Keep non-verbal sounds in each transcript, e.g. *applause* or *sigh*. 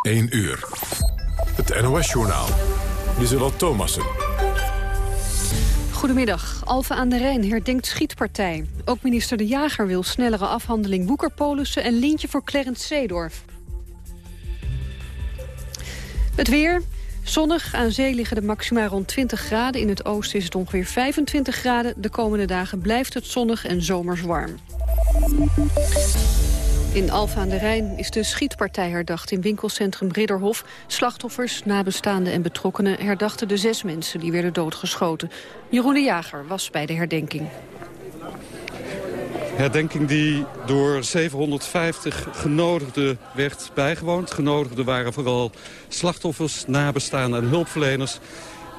1 uur. Het NOS-journaal. Lieselot Thomassen. Goedemiddag. Alfa aan de Rijn herdenkt schietpartij. Ook minister De Jager wil snellere afhandeling Woekerpolissen... en lintje voor Clarence Seedorf. Het weer. Zonnig. Aan zee liggen de maxima rond 20 graden. In het oosten is het ongeveer 25 graden. De komende dagen blijft het zonnig en zomers warm. In Alfa aan de Rijn is de schietpartij herdacht in winkelcentrum Ridderhof. Slachtoffers, nabestaanden en betrokkenen herdachten de zes mensen die werden doodgeschoten. Jeroen de Jager was bij de herdenking. Herdenking die door 750 genodigden werd bijgewoond. Genodigden waren vooral slachtoffers, nabestaanden en hulpverleners.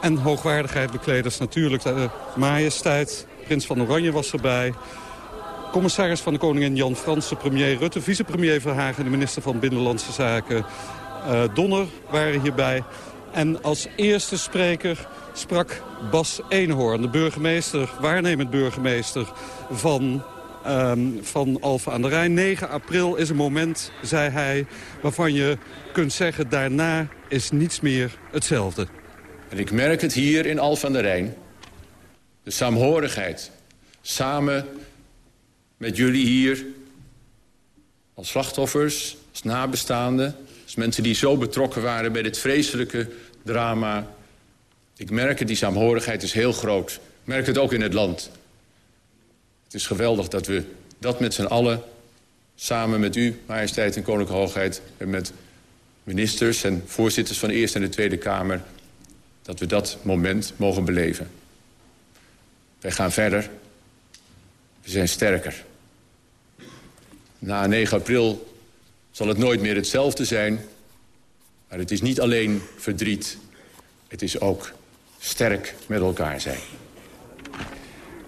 En hoogwaardigheidbekleders natuurlijk. De majesteit, prins van Oranje was erbij. Commissaris van de Koningin Jan Fransen, premier Rutte... vicepremier Verhagen en de minister van Binnenlandse Zaken uh, Donner waren hierbij. En als eerste spreker sprak Bas Eenhoorn, de burgemeester, waarnemend burgemeester van, um, van Alphen aan de Rijn. 9 april is een moment, zei hij, waarvan je kunt zeggen... daarna is niets meer hetzelfde. En ik merk het hier in Alphen aan de Rijn. De saamhorigheid, samen met jullie hier als slachtoffers, als nabestaanden... als mensen die zo betrokken waren bij dit vreselijke drama. Ik merk het, die saamhorigheid is heel groot. Ik merk het ook in het land. Het is geweldig dat we dat met z'n allen... samen met u, majesteit en koninklijke hoogheid... en met ministers en voorzitters van de Eerste en de Tweede Kamer... dat we dat moment mogen beleven. Wij gaan verder. We zijn sterker. Na 9 april zal het nooit meer hetzelfde zijn. Maar het is niet alleen verdriet. Het is ook sterk met elkaar zijn.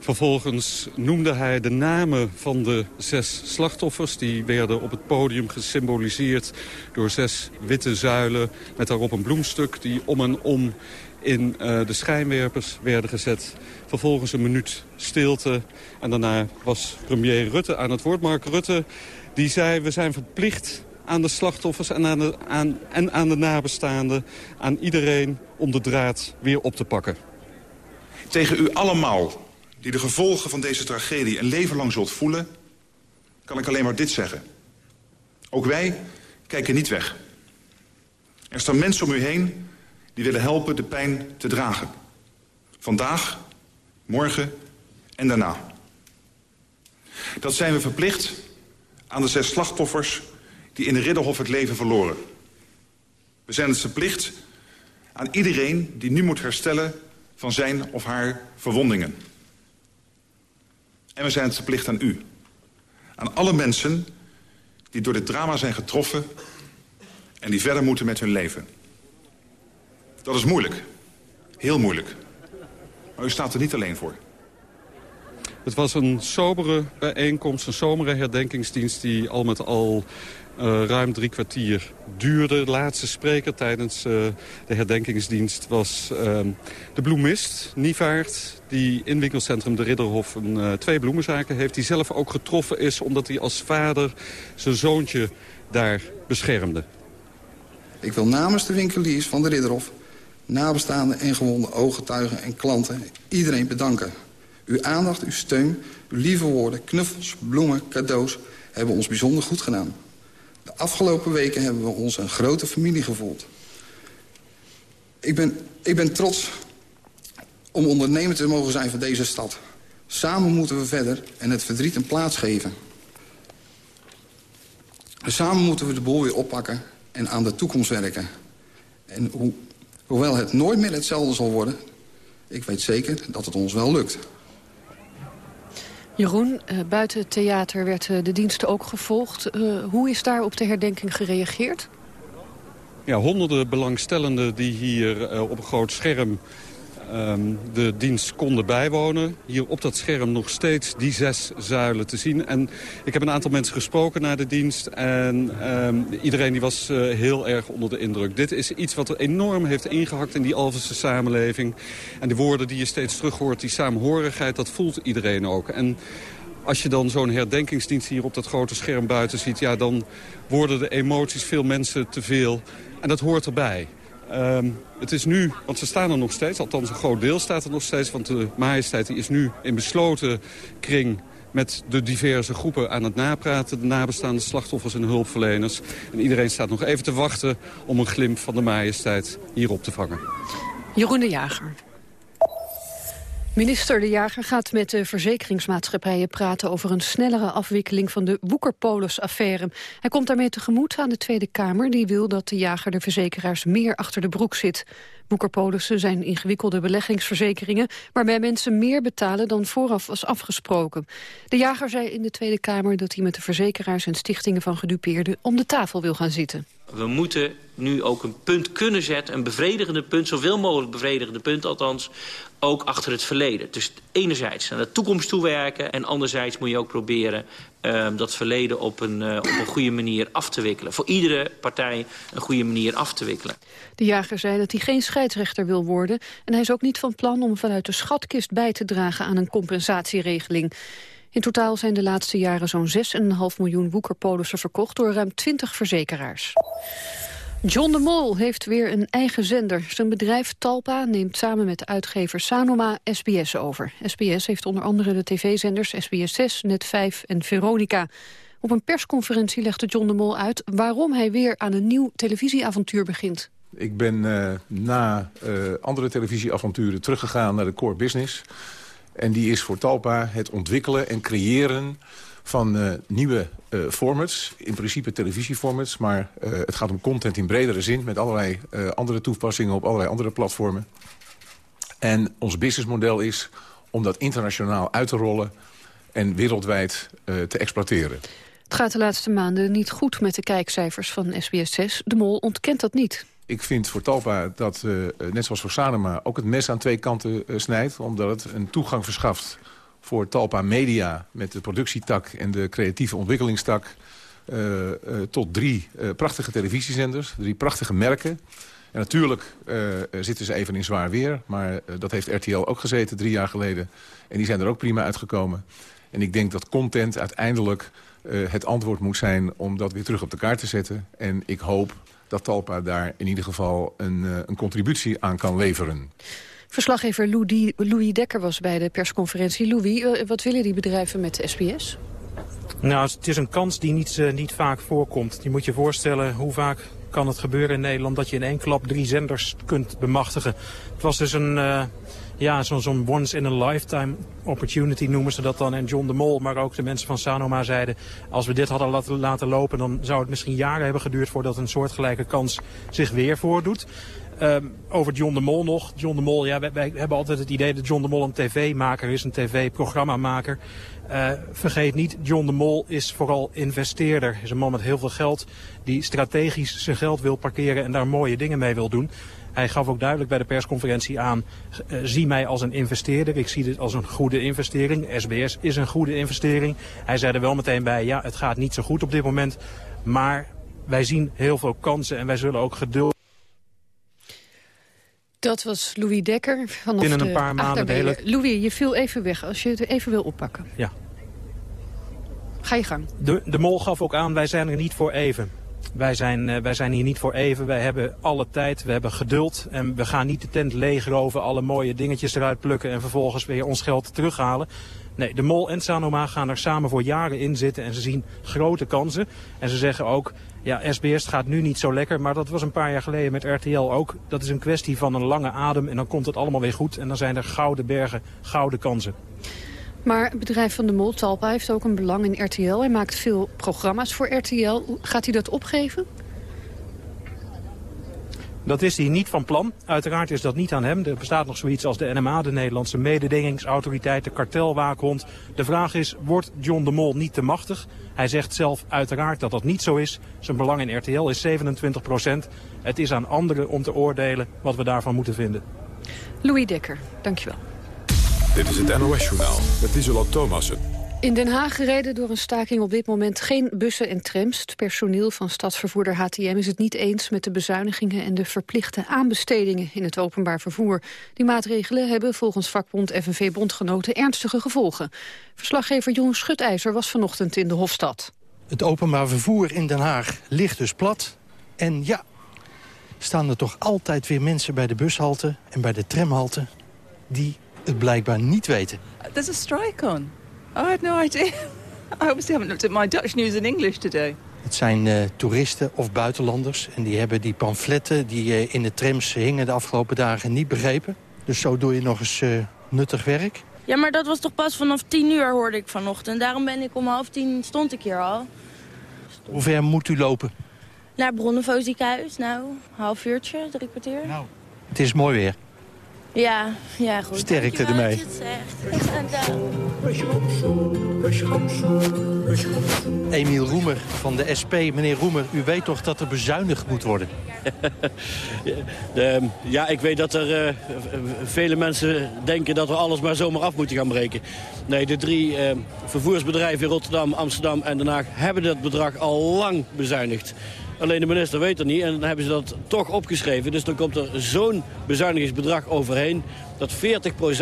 Vervolgens noemde hij de namen van de zes slachtoffers. Die werden op het podium gesymboliseerd door zes witte zuilen... met daarop een bloemstuk die om en om in uh, de schijnwerpers werden gezet. Vervolgens een minuut stilte en daarna was premier Rutte aan het woord. Mark Rutte die zei we zijn verplicht aan de slachtoffers en aan de, aan, en aan de nabestaanden... aan iedereen om de draad weer op te pakken. Tegen u allemaal die de gevolgen van deze tragedie een leven lang zult voelen... kan ik alleen maar dit zeggen. Ook wij kijken niet weg. Er staan mensen om u heen die willen helpen de pijn te dragen. Vandaag, morgen en daarna. Dat zijn we verplicht aan de zes slachtoffers die in de Ridderhof het leven verloren. We zijn het verplicht aan iedereen die nu moet herstellen van zijn of haar verwondingen. En we zijn het verplicht aan u. Aan alle mensen die door dit drama zijn getroffen... en die verder moeten met hun leven. Dat is moeilijk. Heel moeilijk. Maar u staat er niet alleen voor. Het was een sobere bijeenkomst, een zomere herdenkingsdienst... die al met al uh, ruim drie kwartier duurde. De laatste spreker tijdens uh, de herdenkingsdienst was uh, de bloemist, Nievaart... die in winkelcentrum De Ridderhof een, uh, twee bloemenzaken heeft... die zelf ook getroffen is omdat hij als vader zijn zoontje daar beschermde. Ik wil namens de winkeliers van De Ridderhof... nabestaanden en gewonde ooggetuigen en klanten iedereen bedanken... Uw aandacht, uw steun, uw lieve woorden, knuffels, bloemen, cadeaus... hebben ons bijzonder goed gedaan. De afgelopen weken hebben we ons een grote familie gevoeld. Ik ben, ik ben trots om ondernemer te mogen zijn van deze stad. Samen moeten we verder en het verdriet een plaats geven. Samen moeten we de boel weer oppakken en aan de toekomst werken. En ho hoewel het nooit meer hetzelfde zal worden... ik weet zeker dat het ons wel lukt. Jeroen, uh, buiten het theater werd uh, de diensten ook gevolgd. Uh, hoe is daar op de herdenking gereageerd? Ja, honderden belangstellenden die hier op een groot scherm de dienst konden bijwonen. Hier op dat scherm nog steeds die zes zuilen te zien. En ik heb een aantal mensen gesproken na de dienst. En um, iedereen die was uh, heel erg onder de indruk. Dit is iets wat er enorm heeft ingehakt in die Alphense samenleving. En de woorden die je steeds terug hoort, die saamhorigheid, dat voelt iedereen ook. En als je dan zo'n herdenkingsdienst hier op dat grote scherm buiten ziet... Ja, dan worden de emoties veel mensen te veel. En dat hoort erbij. Ehm, het is nu, want ze staan er nog steeds, althans een groot deel staat er nog steeds... want de majesteit is nu in besloten kring met de diverse groepen aan het napraten. De nabestaande slachtoffers en hulpverleners. En iedereen staat nog even te wachten om een glimp van de majesteit hierop te vangen. Jeroen de Jager. Minister De Jager gaat met de verzekeringsmaatschappijen praten over een snellere afwikkeling van de Woekerpolis-affaire. Hij komt daarmee tegemoet aan de Tweede Kamer, die wil dat De Jager de verzekeraars meer achter de broek zit. Woekerpolissen zijn ingewikkelde beleggingsverzekeringen... waarbij mensen meer betalen dan vooraf was afgesproken. De jager zei in de Tweede Kamer dat hij met de verzekeraars... en stichtingen van gedupeerden om de tafel wil gaan zitten. We moeten nu ook een punt kunnen zetten, een bevredigende punt... zoveel mogelijk bevredigende punt althans, ook achter het verleden. Dus enerzijds naar de toekomst toewerken... en anderzijds moet je ook proberen uh, dat verleden op een, uh, op een goede manier af te wikkelen. Voor iedere partij een goede manier af te wikkelen. De jager zei dat hij geen scheidsrechter wil worden... en hij is ook niet van plan om vanuit de schatkist bij te dragen aan een compensatieregeling. In totaal zijn de laatste jaren zo'n 6,5 miljoen woekerpolissen verkocht door ruim 20 verzekeraars. John de Mol heeft weer een eigen zender. Zijn bedrijf Talpa neemt samen met de uitgever Sanoma SBS over. SBS heeft onder andere de tv-zenders SBS 6, Net 5 en Veronica. Op een persconferentie legde John de Mol uit... waarom hij weer aan een nieuw televisieavontuur begint. Ik ben uh, na uh, andere televisieavonturen teruggegaan naar de core business. En die is voor Talpa het ontwikkelen en creëren van uh, nieuwe uh, formats. In principe televisieformats, maar uh, het gaat om content in bredere zin... met allerlei andere toepassingen op allerlei andere platformen. En ons businessmodel is om dat internationaal uit te rollen... en wereldwijd te exploiteren. Het gaat de laatste maanden niet goed met de kijkcijfers van SBS6. De Mol ontkent dat niet. Ik vind voor Talpa dat, uh, net zoals voor Sanema, ook het mes aan twee kanten uh, snijdt. Omdat het een toegang verschaft voor Talpa Media met de productietak en de creatieve ontwikkelingstak... Uh, tot drie prachtige televisiezenders, drie prachtige merken. En natuurlijk zitten ze even in zwaar weer, maar dat heeft RTL ook gezeten drie jaar geleden. En die zijn er ook prima uitgekomen. En ik denk dat content uiteindelijk het antwoord moet zijn om dat weer terug op de kaart te zetten. En ik hoop dat Talpa daar in ieder geval een, een contributie aan kan leveren. Verslaggever Louis, Louis Dekker was bij de persconferentie. Louis, wat willen die bedrijven met de SBS? Nou, het is een kans die niet, uh, niet vaak voorkomt. Je moet je voorstellen hoe vaak kan het gebeuren in Nederland... dat je in één klap drie zenders kunt bemachtigen. Het was dus een... Uh, ja, zo'n zo once in a lifetime opportunity noemen ze dat dan. En John de Mol, maar ook de mensen van Sanoma zeiden... als we dit hadden laten, lopen, dan zou het misschien jaren hebben geduurd... voordat een soortgelijke kans zich weer voordoet. Um, over John de Mol nog. John de Mol, ja, wij, wij, hebben altijd het idee dat John de Mol een tv-maker is, een tv-programmamaker. Uh, vergeet niet, John de Mol is vooral investeerder. Is een man met heel veel geld die strategisch zijn geld wil parkeren en daar mooie dingen mee wil doen. Hij gaf ook duidelijk bij de persconferentie aan, uh, zie mij als een investeerder. Ik zie dit als een goede investering. SBS is een goede investering. Hij zei er wel meteen bij, ja, het gaat niet zo goed op dit moment. Maar wij zien heel veel kansen en wij zullen ook geduld dat was Louis Dekker. Vanaf Binnen een paar maanden de hele... Louis, je viel even weg als je het even wil oppakken. Ja. Ga je gang. De, de mol gaf ook aan, wij zijn er niet voor even. Wij zijn, uh, wij zijn hier niet voor even. Wij hebben alle tijd, we hebben geduld. En we gaan niet de tent leegroven, alle mooie dingetjes eruit plukken... en vervolgens weer ons geld terughalen. Nee, de Mol en Sanoma gaan er samen voor jaren in zitten en ze zien grote kansen. En ze zeggen ook, ja, SBS gaat nu niet zo lekker, maar dat was een paar jaar geleden met RTL ook. Dat is een kwestie van een lange adem en dan komt het allemaal weer goed. En dan zijn er gouden bergen, gouden kansen. Maar het bedrijf van de Mol, Talpa, heeft ook een belang in RTL. Hij maakt veel programma's voor RTL. Gaat hij dat opgeven? Dat is hij niet van plan. Uiteraard is dat niet aan hem. Er bestaat nog zoiets als de NMA, de Nederlandse mededingingsautoriteit, de kartelwaakhond. De vraag is, wordt John de Mol niet te machtig? Hij zegt zelf uiteraard dat dat niet zo is. Zijn belang in RTL is 27 procent. Het is aan anderen om te oordelen wat we daarvan moeten vinden. Louis Dekker, dankjewel. Dit is het NOS-journaal met Isola Thomassen. In Den Haag rijden door een staking op dit moment geen bussen en trams. Het personeel van stadsvervoerder HTM is het niet eens met de bezuinigingen en de verplichte aanbestedingen in het openbaar vervoer. Die maatregelen hebben volgens vakbond FNV Bondgenoten ernstige gevolgen. Verslaggever Jeroen Schutijzer was vanochtend in de Hofstad. Het openbaar vervoer in Den Haag ligt dus plat. En ja, staan er toch altijd weer mensen bij de bushalte en bij de tramhalte... die het blijkbaar niet weten. There's a strike on. I had no idea. I obviously haven't looked at my Dutch news in English today. Het zijn uh, toeristen of buitenlanders. En die hebben die pamfletten die uh, in de trams hingen de afgelopen dagen niet begrepen. Dus zo doe je nog eens uh, nuttig werk. Ja, maar dat was toch pas vanaf tien uur hoorde ik vanochtend. Daarom ben ik om half tien stond ik hier al. Hoe ver moet u lopen? Naar Bronnenvo ziekenhuis. Nou, half uurtje, drie kwartier. Nou, het is mooi weer. Ja, ja goed. Sterkte ermee. Emiel Roemer van de SP. Meneer Roemer, u weet toch dat er bezuinigd moet worden? *laughs* de, ja, ik weet dat er uh, vele mensen denken dat we alles maar zomaar af moeten gaan breken. Nee, de drie uh, vervoersbedrijven in Rotterdam, Amsterdam en Den Haag hebben dat bedrag al lang bezuinigd. Alleen de minister weet het niet en dan hebben ze dat toch opgeschreven. Dus dan komt er zo'n bezuinigingsbedrag overheen... dat 40%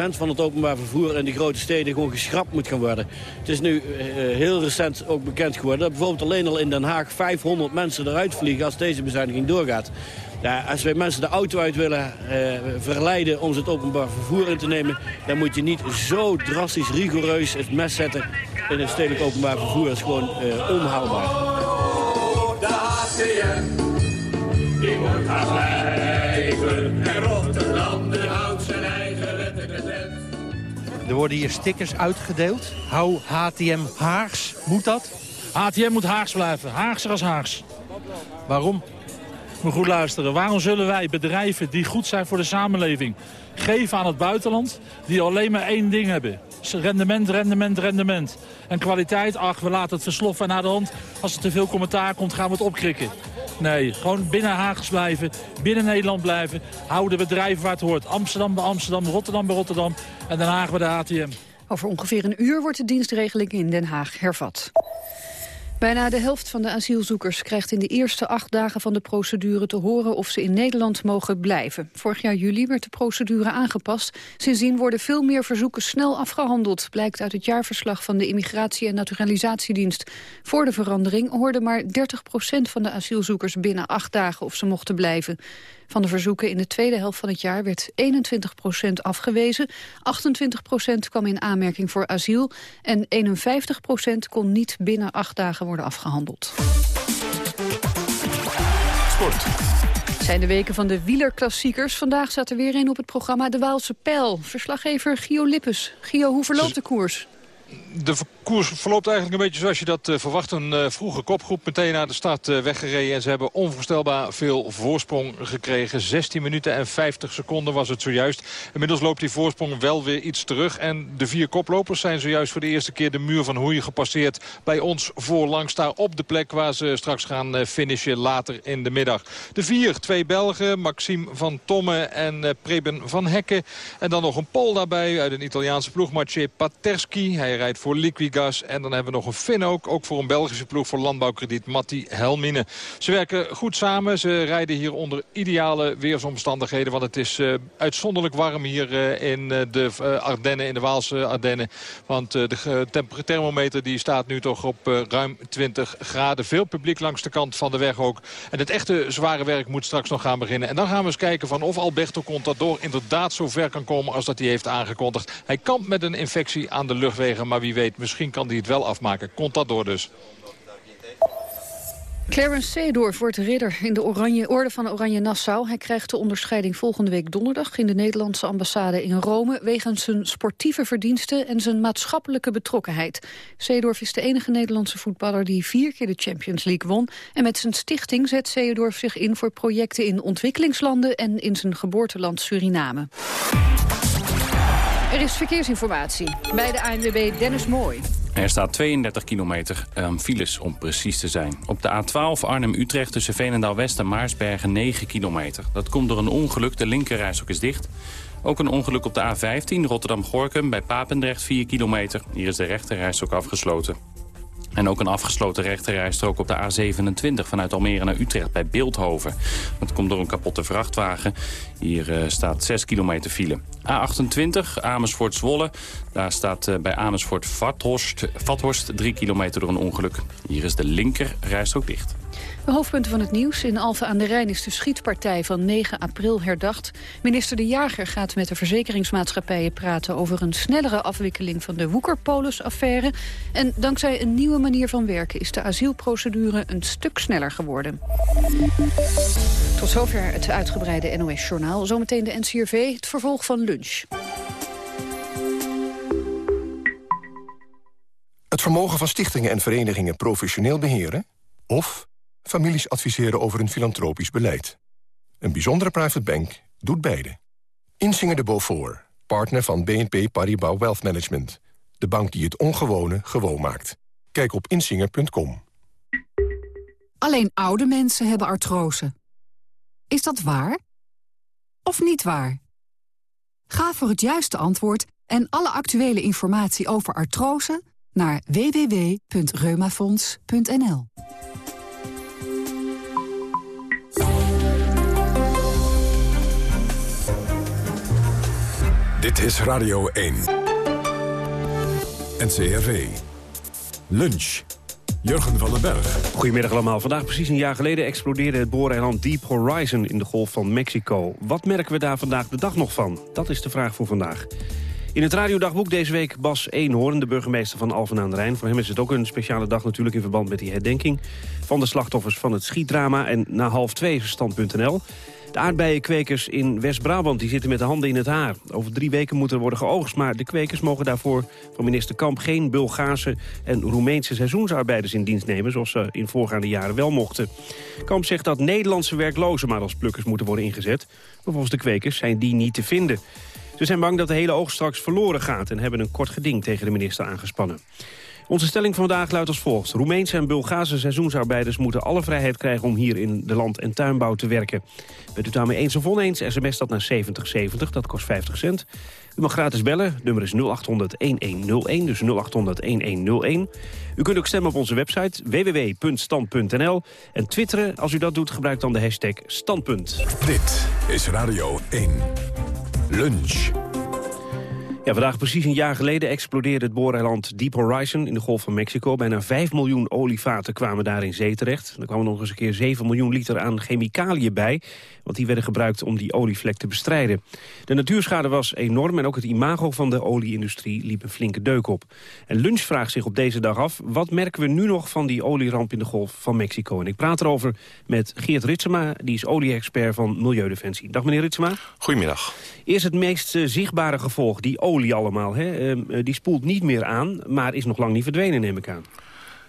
van het openbaar vervoer in die grote steden gewoon geschrapt moet gaan worden. Het is nu uh, heel recent ook bekend geworden... dat bijvoorbeeld alleen al in Den Haag 500 mensen eruit vliegen... als deze bezuiniging doorgaat. Ja, als wij mensen de auto uit willen uh, verleiden om ze het openbaar vervoer in te nemen... dan moet je niet zo drastisch rigoureus het mes zetten in het stedelijk openbaar vervoer. Dat is gewoon uh, onhaalbaar. Die moet gaan blijven. En Rotterdam, die houdt zijn eigen. Er worden hier stickers uitgedeeld. Hou HTM Haags. Moet dat? HTM moet Haags blijven. Haagser als Haags. Waarom? Moet goed luisteren. Waarom zullen wij bedrijven die goed zijn voor de samenleving... geven aan het buitenland die alleen maar één ding hebben? Rendement, rendement, rendement. En kwaliteit, ach, we laten het versloffen. En naar de hand, als er te veel commentaar komt, gaan we het opkrikken. Nee, gewoon binnen Haags blijven, binnen Nederland blijven. Houden bedrijven waar het hoort. Amsterdam bij Amsterdam, Rotterdam bij Rotterdam en Den Haag bij de ATM. Over ongeveer een uur wordt de dienstregeling in Den Haag hervat. Bijna de helft van de asielzoekers krijgt in de eerste acht dagen van de procedure te horen of ze in Nederland mogen blijven. Vorig jaar juli werd de procedure aangepast. Sindsdien worden veel meer verzoeken snel afgehandeld, blijkt uit het jaarverslag van de Immigratie- en Naturalisatiedienst. Voor de verandering hoorde maar 30 procent van de asielzoekers binnen acht dagen of ze mochten blijven. Van de verzoeken in de tweede helft van het jaar werd 21 procent afgewezen. 28 procent kwam in aanmerking voor asiel. En 51 procent kon niet binnen acht dagen worden afgehandeld. Sport. Het zijn de weken van de wielerklassiekers. Vandaag staat er weer een op het programma De Waalse Pijl. Verslaggever Gio Lippes. Gio, hoe verloopt de koers? De koers verloopt eigenlijk een beetje zoals je dat uh, verwacht. Een uh, vroege kopgroep meteen naar de start uh, weggereden. En ze hebben onvoorstelbaar veel voorsprong gekregen. 16 minuten en 50 seconden was het zojuist. Inmiddels loopt die voorsprong wel weer iets terug. En de vier koplopers zijn zojuist voor de eerste keer de muur van Hoei gepasseerd. Bij ons voorlangs daar op de plek waar ze straks gaan finishen later in de middag. De vier, twee Belgen, Maxime van Tomme en Preben van Hekken. En dan nog een Pol daarbij uit een Italiaanse ploeg, Maciej Paterski. Hij rijdt voor Liquigas. En dan hebben we nog een Fin ook. Ook voor een Belgische ploeg voor landbouwkrediet Matti Helmine. Ze werken goed samen. Ze rijden hier onder ideale weersomstandigheden. Want het is uh, uitzonderlijk warm hier uh, in uh, de Ardennen, in de Waalse Ardennen. Want de thermometer die staat nu toch op ruim 20 graden. Veel publiek langs de kant van de weg ook. En het echte zware werk moet straks nog gaan beginnen. En dan gaan we eens kijken van of Alberto Contador inderdaad zo ver kan komen als dat hij heeft aangekondigd. Hij kampt met een infectie aan de luchtwegen, maar wie weet, misschien kan hij het wel afmaken. Door dus. Clarence Seedorf wordt ridder in de oranje, orde van Oranje Nassau. Hij krijgt de onderscheiding volgende week donderdag in de Nederlandse ambassade in Rome... wegens zijn sportieve verdiensten en zijn maatschappelijke betrokkenheid. Seedorf is de enige Nederlandse voetballer die vier keer de Champions League won. En met zijn stichting zet Seedorf zich in voor projecten in ontwikkelingslanden... en in zijn geboorteland Suriname. Er is verkeersinformatie bij de ANWB Dennis Mooi. Er staat 32 kilometer um, files om precies te zijn. Op de A12 Arnhem-Utrecht tussen Veenendaal-West en Maarsbergen 9 kilometer. Dat komt door een ongeluk, de linkerreis ook is dicht. Ook een ongeluk op de A15 Rotterdam-Gorkum bij Papendrecht 4 kilometer. Hier is de rechterreis ook afgesloten. En ook een afgesloten rechterrijstrook op de A27 vanuit Almere naar Utrecht bij Beeldhoven. Dat komt door een kapotte vrachtwagen. Hier uh, staat 6 kilometer file. A28 Amersfoort-Zwolle. Daar staat uh, bij Amersfoort-Vathorst 3 kilometer door een ongeluk. Hier is de linker rijstrook dicht. De hoofdpunten van het nieuws. In Alphen aan de Rijn is de schietpartij van 9 april herdacht. Minister De Jager gaat met de verzekeringsmaatschappijen praten... over een snellere afwikkeling van de Woekerpolis-affaire. En dankzij een nieuwe manier van werken... is de asielprocedure een stuk sneller geworden. Tot zover het uitgebreide NOS-journaal. Zometeen de NCRV, het vervolg van lunch. Het vermogen van stichtingen en verenigingen professioneel beheren... of families adviseren over een filantropisch beleid. Een bijzondere private bank doet beide. Insinger de Beaufort, partner van BNP Paribas Wealth Management. De bank die het ongewone gewoon maakt. Kijk op insinger.com. Alleen oude mensen hebben artrose. Is dat waar? Of niet waar? Ga voor het juiste antwoord en alle actuele informatie over artrose naar www.reumafonds.nl. Dit is Radio 1. NCRV. Lunch. Jurgen van den Berg. Goedemiddag allemaal. Vandaag precies een jaar geleden explodeerde het booreiland Deep Horizon in de Golf van Mexico. Wat merken we daar vandaag de dag nog van? Dat is de vraag voor vandaag. In het radiodagboek deze week Bas Eenhoorn, de burgemeester van Alphen aan de Rijn. Voor hem is het ook een speciale dag natuurlijk in verband met die herdenking... van de slachtoffers van het schietdrama. En na half twee stand.nl. De aardbeienkwekers in West-Brabant zitten met de handen in het haar. Over drie weken moet er worden geoogst, maar de kwekers mogen daarvoor van minister Kamp geen Bulgaarse en Roemeense seizoensarbeiders in dienst nemen, zoals ze in voorgaande jaren wel mochten. Kamp zegt dat Nederlandse werklozen maar als plukkers moeten worden ingezet. Maar volgens de kwekers zijn die niet te vinden. Ze zijn bang dat de hele oogst straks verloren gaat en hebben een kort geding tegen de minister aangespannen. Onze stelling vandaag luidt als volgt. Roemeense en Bulgaarse seizoensarbeiders moeten alle vrijheid krijgen om hier in de land- en tuinbouw te werken. Bent u daarmee eens of oneens, sms dat naar 7070, dat kost 50 cent. U mag gratis bellen, nummer is 0800-1101, dus 0800-1101. U kunt ook stemmen op onze website www.stand.nl. En twitteren, als u dat doet, gebruik dan de hashtag Standpunt. Dit is Radio 1. Lunch. Ja, vandaag precies een jaar geleden explodeerde het booreiland Deep Horizon in de Golf van Mexico. Bijna 5 miljoen olievaten kwamen daar in zee terecht. Er kwam nog eens een keer 7 miljoen liter aan chemicaliën bij. Want die werden gebruikt om die olievlek te bestrijden. De natuurschade was enorm en ook het imago van de olieindustrie liep een flinke deuk op. En Lunch vraagt zich op deze dag af, wat merken we nu nog van die olieramp in de Golf van Mexico? En ik praat erover met Geert Ritsema, die is olie-expert van Milieudefensie. Dag meneer Ritsema. Goedemiddag. Eerst het meest uh, zichtbare gevolg, die olie allemaal. Hè? Uh, die spoelt niet meer aan, maar is nog lang niet verdwenen, neem ik aan.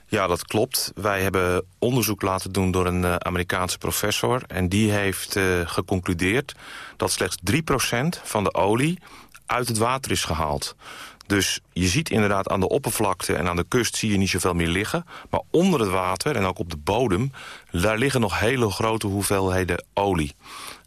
Ja, dat klopt. Wij hebben onderzoek laten doen door een uh, Amerikaanse professor. En die heeft uh, geconcludeerd dat slechts 3% van de olie uit het water is gehaald. Dus je ziet inderdaad aan de oppervlakte en aan de kust zie je niet zoveel meer liggen. Maar onder het water en ook op de bodem, daar liggen nog hele grote hoeveelheden olie.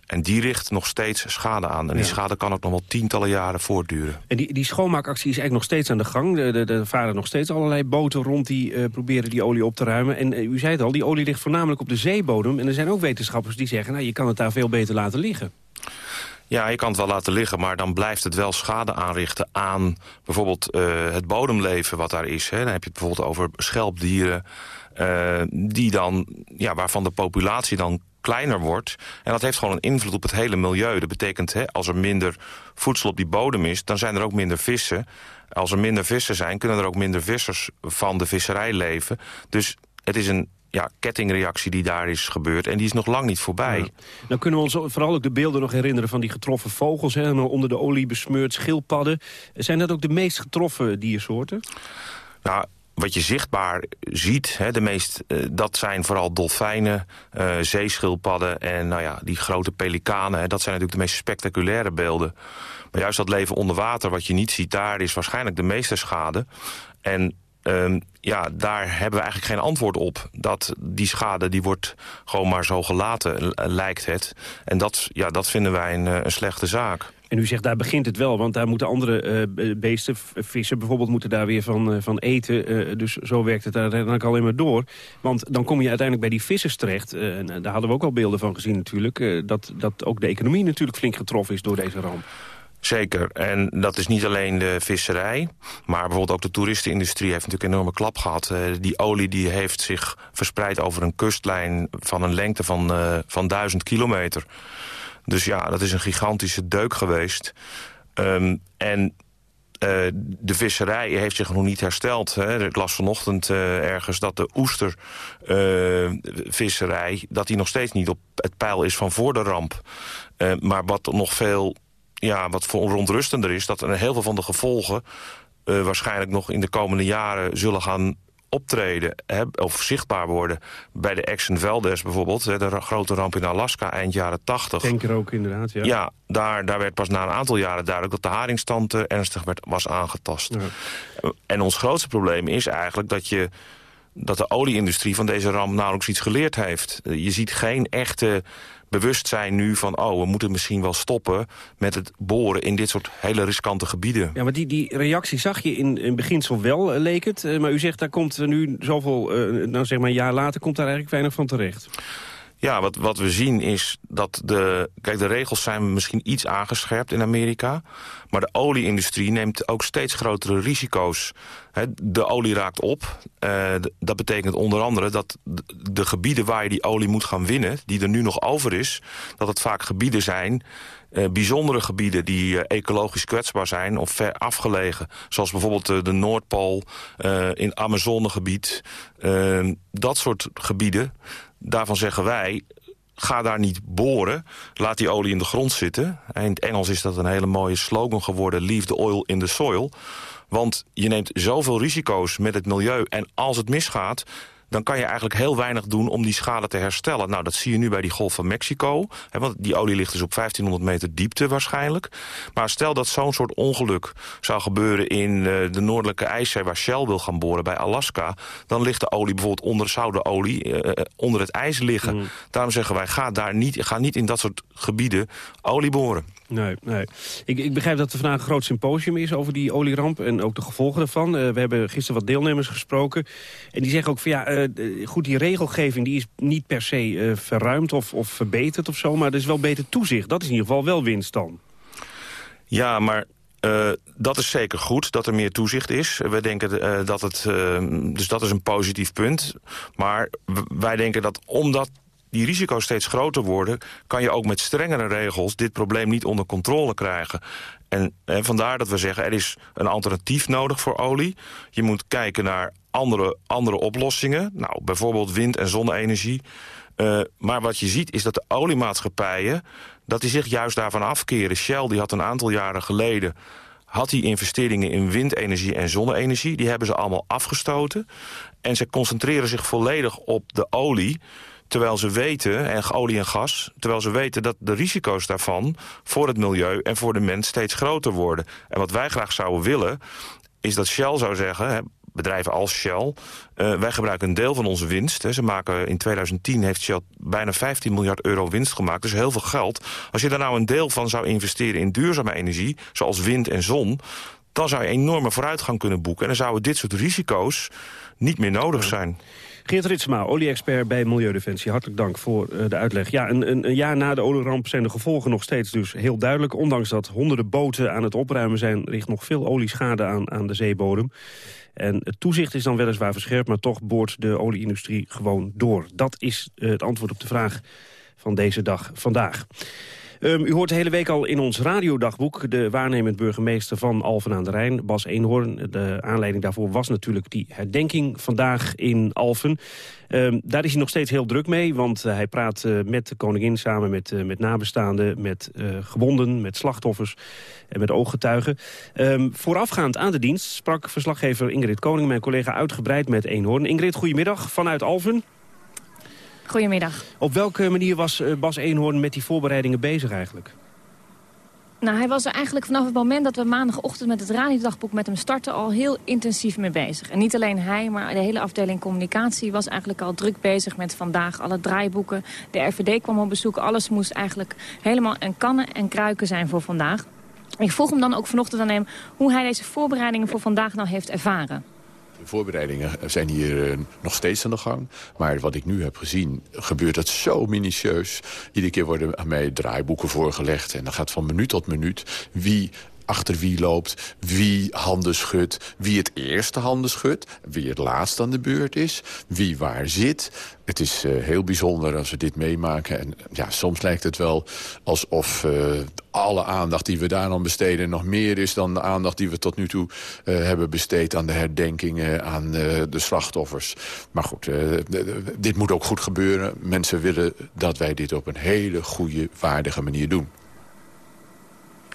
En die richt nog steeds schade aan. En die schade kan ook nog wel tientallen jaren voortduren. En die, die schoonmaakactie is eigenlijk nog steeds aan de gang. Er varen nog steeds allerlei boten rond die uh, proberen die olie op te ruimen. En uh, u zei het al, die olie ligt voornamelijk op de zeebodem. En er zijn ook wetenschappers die zeggen... nou, je kan het daar veel beter laten liggen. Ja, je kan het wel laten liggen, maar dan blijft het wel schade aanrichten aan bijvoorbeeld uh, het bodemleven wat daar is. Hè. Dan heb je het bijvoorbeeld over schelpdieren, uh, die dan, ja, waarvan de populatie dan kleiner wordt. En dat heeft gewoon een invloed op het hele milieu. Dat betekent, hè, als er minder voedsel op die bodem is... dan zijn er ook minder vissen. Als er minder vissen zijn, kunnen er ook minder vissers van de visserij leven. Dus het is een ja, kettingreactie die daar is gebeurd. En die is nog lang niet voorbij. Ja. Dan kunnen we ons vooral ook de beelden nog herinneren van die getroffen vogels. Hè, onder de olie besmeurd, schildpadden. Zijn dat ook de meest getroffen diersoorten? Nou, wat je zichtbaar ziet, hè, de meest, uh, dat zijn vooral dolfijnen, uh, zeeschildpadden en nou ja, die grote pelikanen. Hè, dat zijn natuurlijk de meest spectaculaire beelden. Maar juist dat leven onder water, wat je niet ziet, daar is waarschijnlijk de meeste schade. En um, ja, daar hebben we eigenlijk geen antwoord op. Dat die schade, die wordt gewoon maar zo gelaten, lijkt het. En dat, ja, dat vinden wij een, een slechte zaak. En u zegt, daar begint het wel, want daar moeten andere eh, beesten, vissen bijvoorbeeld, moeten daar weer van, eh, van eten. Eh, dus zo werkt het uiteindelijk alleen maar door. Want dan kom je uiteindelijk bij die vissers terecht. en daar hadden we ook al beelden van gezien natuurlijk. dat, dat ook de economie natuurlijk flink getroffen is door deze ramp. Zeker. En dat is niet alleen de visserij, maar bijvoorbeeld ook de toeristenindustrie heeft natuurlijk een enorme klap gehad. die olie die heeft zich verspreid over een kustlijn van een lengte van, uh, van duizend kilometer. Dus ja, dat is een gigantische deuk geweest. Um, en uh, de visserij heeft zich nog niet hersteld. Hè. Ik las vanochtend uh, ergens dat de oestervisserij... Uh, dat die nog steeds niet op het pijl is van voor de ramp. maar wat nog veel ja, wat voor is... dat er heel veel van de gevolgen waarschijnlijk nog in de komende jaren zullen gaan optreden of zichtbaar worden bij de Exxon Valdez bijvoorbeeld. De grote ramp in Alaska eind jaren 80. Tanker ook inderdaad, ja. Ja, daar, daar werd pas na een aantal jaren duidelijk dat de haringstand eh, ernstig werd, was aangetast. Ja. En ons grootste probleem is eigenlijk dat je dat de olieindustrie van deze ramp nauwelijks iets geleerd heeft. Je ziet geen echte bewustzijn nu van... oh, we moeten misschien wel stoppen met het boren in dit soort hele riskante gebieden. Ja, maar die, die reactie zag je in, in beginsel wel, uh, leek het. Uh, maar u zegt, daar komt nu zoveel, uh, nou zeg maar een jaar later... komt daar eigenlijk weinig van terecht. Ja, wat, wat we zien is dat de... Kijk, de regels zijn misschien iets aangescherpt in Amerika. Maar de olieindustrie neemt ook steeds grotere risico's. de olie raakt op. Uh, dat betekent onder andere dat de gebieden waar je die olie moet gaan winnen... die er nu nog over is, dat het vaak gebieden zijn... Uh, bijzondere gebieden die uh, ecologisch kwetsbaar zijn of ver afgelegen. Zoals bijvoorbeeld de Noordpool, in Amazonegebied. dat soort gebieden, daarvan zeggen wij... ga daar niet boren, laat die olie in de grond zitten. in het Engels is dat een hele mooie slogan geworden... leave the oil in the soil. Want je neemt zoveel risico's met het milieu... en als het misgaat dan kan je eigenlijk heel weinig doen om die schade te herstellen. Nou, dat zie je nu bij die Golf van Mexico. Hè, want die olie ligt dus op 1500 meter diepte waarschijnlijk. Maar stel dat zo'n soort ongeluk zou gebeuren in uh, de noordelijke ijszee... waar Shell wil gaan boren bij Alaska... dan ligt de olie bijvoorbeeld onder, zou de olie uh, onder het ijs liggen. Mm. Daarom zeggen wij, ga, daar niet, ga niet in dat soort gebieden olie boren. Nee, nee. Ik, ik begrijp dat er vandaag een groot symposium is over die olieramp... en ook de gevolgen ervan. Uh, we hebben gisteren wat deelnemers gesproken. En die zeggen ook van ja, uh, goed, die regelgeving die is niet per se uh, verruimd of, of verbeterd of zo... maar er is wel beter toezicht. Dat is in ieder geval wel winst dan. Ja, maar dat is zeker goed, dat er meer toezicht is. We denken dat het, dus dat is een positief punt. Maar wij denken dat omdat die risico's steeds groter worden... kan je ook met strengere regels dit probleem niet onder controle krijgen. En, vandaar dat we zeggen, er is een alternatief nodig voor olie. Je moet kijken naar andere, andere oplossingen. Nou, bijvoorbeeld wind- en zonne-energie. Uh, maar wat je ziet is dat de oliemaatschappijen... dat die zich juist daarvan afkeren. Shell die had een aantal jaren geleden had die investeringen in windenergie en zonne-energie. Die hebben ze allemaal afgestoten. En ze concentreren zich volledig op de olie... Terwijl ze weten, en olie en gas, terwijl ze weten dat de risico's daarvan voor het milieu en voor de mens steeds groter worden. En wat wij graag zouden willen, is dat Shell zou zeggen, bedrijven als Shell, uh, wij gebruiken een deel van onze winst. Hè. Ze maken, in 2010 heeft Shell bijna 15 miljard euro winst gemaakt. Dus heel veel geld. Als je daar nou een deel van zou investeren in duurzame energie, zoals wind en zon, dan zou je enorme vooruitgang kunnen boeken. En dan zouden dit soort risico's niet meer nodig zijn. Geert Ritsma, olie-expert bij Milieudefensie. Hartelijk dank voor uh, de uitleg. Ja, een, een, een, jaar na de olieramp zijn de gevolgen nog steeds dus heel duidelijk. Ondanks dat honderden boten aan het opruimen zijn... ligt nog veel olieschade aan, aan de zeebodem. En het toezicht is dan weliswaar verscherpt... maar toch boort de olieindustrie gewoon door. Dat is uh, het antwoord op de vraag van deze dag vandaag. Um, u hoort de hele week al in ons radiodagboek... de waarnemend burgemeester van Alphen aan de Rijn, Bas Eenhoorn. De aanleiding daarvoor was natuurlijk die herdenking vandaag in Alphen. Um, daar is hij nog steeds heel druk mee, want uh, hij praat uh, met de koningin... samen met, uh, met nabestaanden, met gewonden, met slachtoffers en met ooggetuigen. Um, voorafgaand aan de dienst sprak verslaggever Ingrid Koning... mijn collega uitgebreid met Eenhoorn. Ingrid, goedemiddag vanuit Alphen. Goedemiddag. Op welke manier was eh, Bas Eenhoorn met die voorbereidingen bezig eigenlijk? Nou, hij was er eigenlijk vanaf het moment dat we maandagochtend met het radiodagboek met hem starten al heel intensief mee bezig. En niet alleen hij, maar de hele afdeling communicatie was eigenlijk al druk bezig met vandaag alle draaiboeken. De RVD kwam op bezoek, alles moest eigenlijk helemaal en kannen en kruiken zijn voor vandaag. Ik vroeg hem dan ook vanochtend aan hem hoe hij deze voorbereidingen voor vandaag nou heeft ervaren. Voorbereidingen zijn hier uh, nog steeds aan de gang. Maar wat ik nu heb gezien, gebeurt het zo minutieus. Iedere keer worden aan mij draaiboeken voorgelegd. En dan gaat van minuut tot minuut wie achter wie loopt, wie handen schudt, wie het eerste handen schudt, wie het laatst aan de beurt is, wie waar zit. Het is uh, heel bijzonder als we dit meemaken. En ja, soms lijkt het wel alsof uh, alle aandacht die we daar dan besteden... nog meer is dan de aandacht die we tot nu toe uh, hebben besteed... aan de herdenkingen, aan de slachtoffers. Maar goed, dit moet ook goed gebeuren. Mensen willen dat wij dit op een hele goede, waardige manier doen.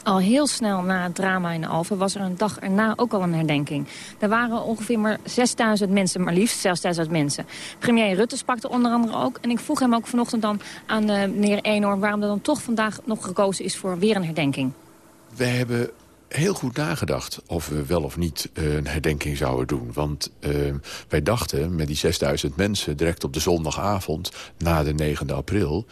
Al heel snel na het drama in Alphen was er een dag erna ook al een herdenking. Er waren ongeveer maar 6000 mensen, maar liefst 6000 mensen. Premier Rutte sprak er onder andere ook. En ik vroeg hem ook vanochtend dan aan uh, meneer Eenhoorn... waarom er dan toch vandaag nog gekozen is voor weer een herdenking. We hebben heel goed nagedacht of we wel of niet uh, een herdenking zouden doen. Want uh, wij dachten met die 6000 mensen direct op de zondagavond... na de 9 april,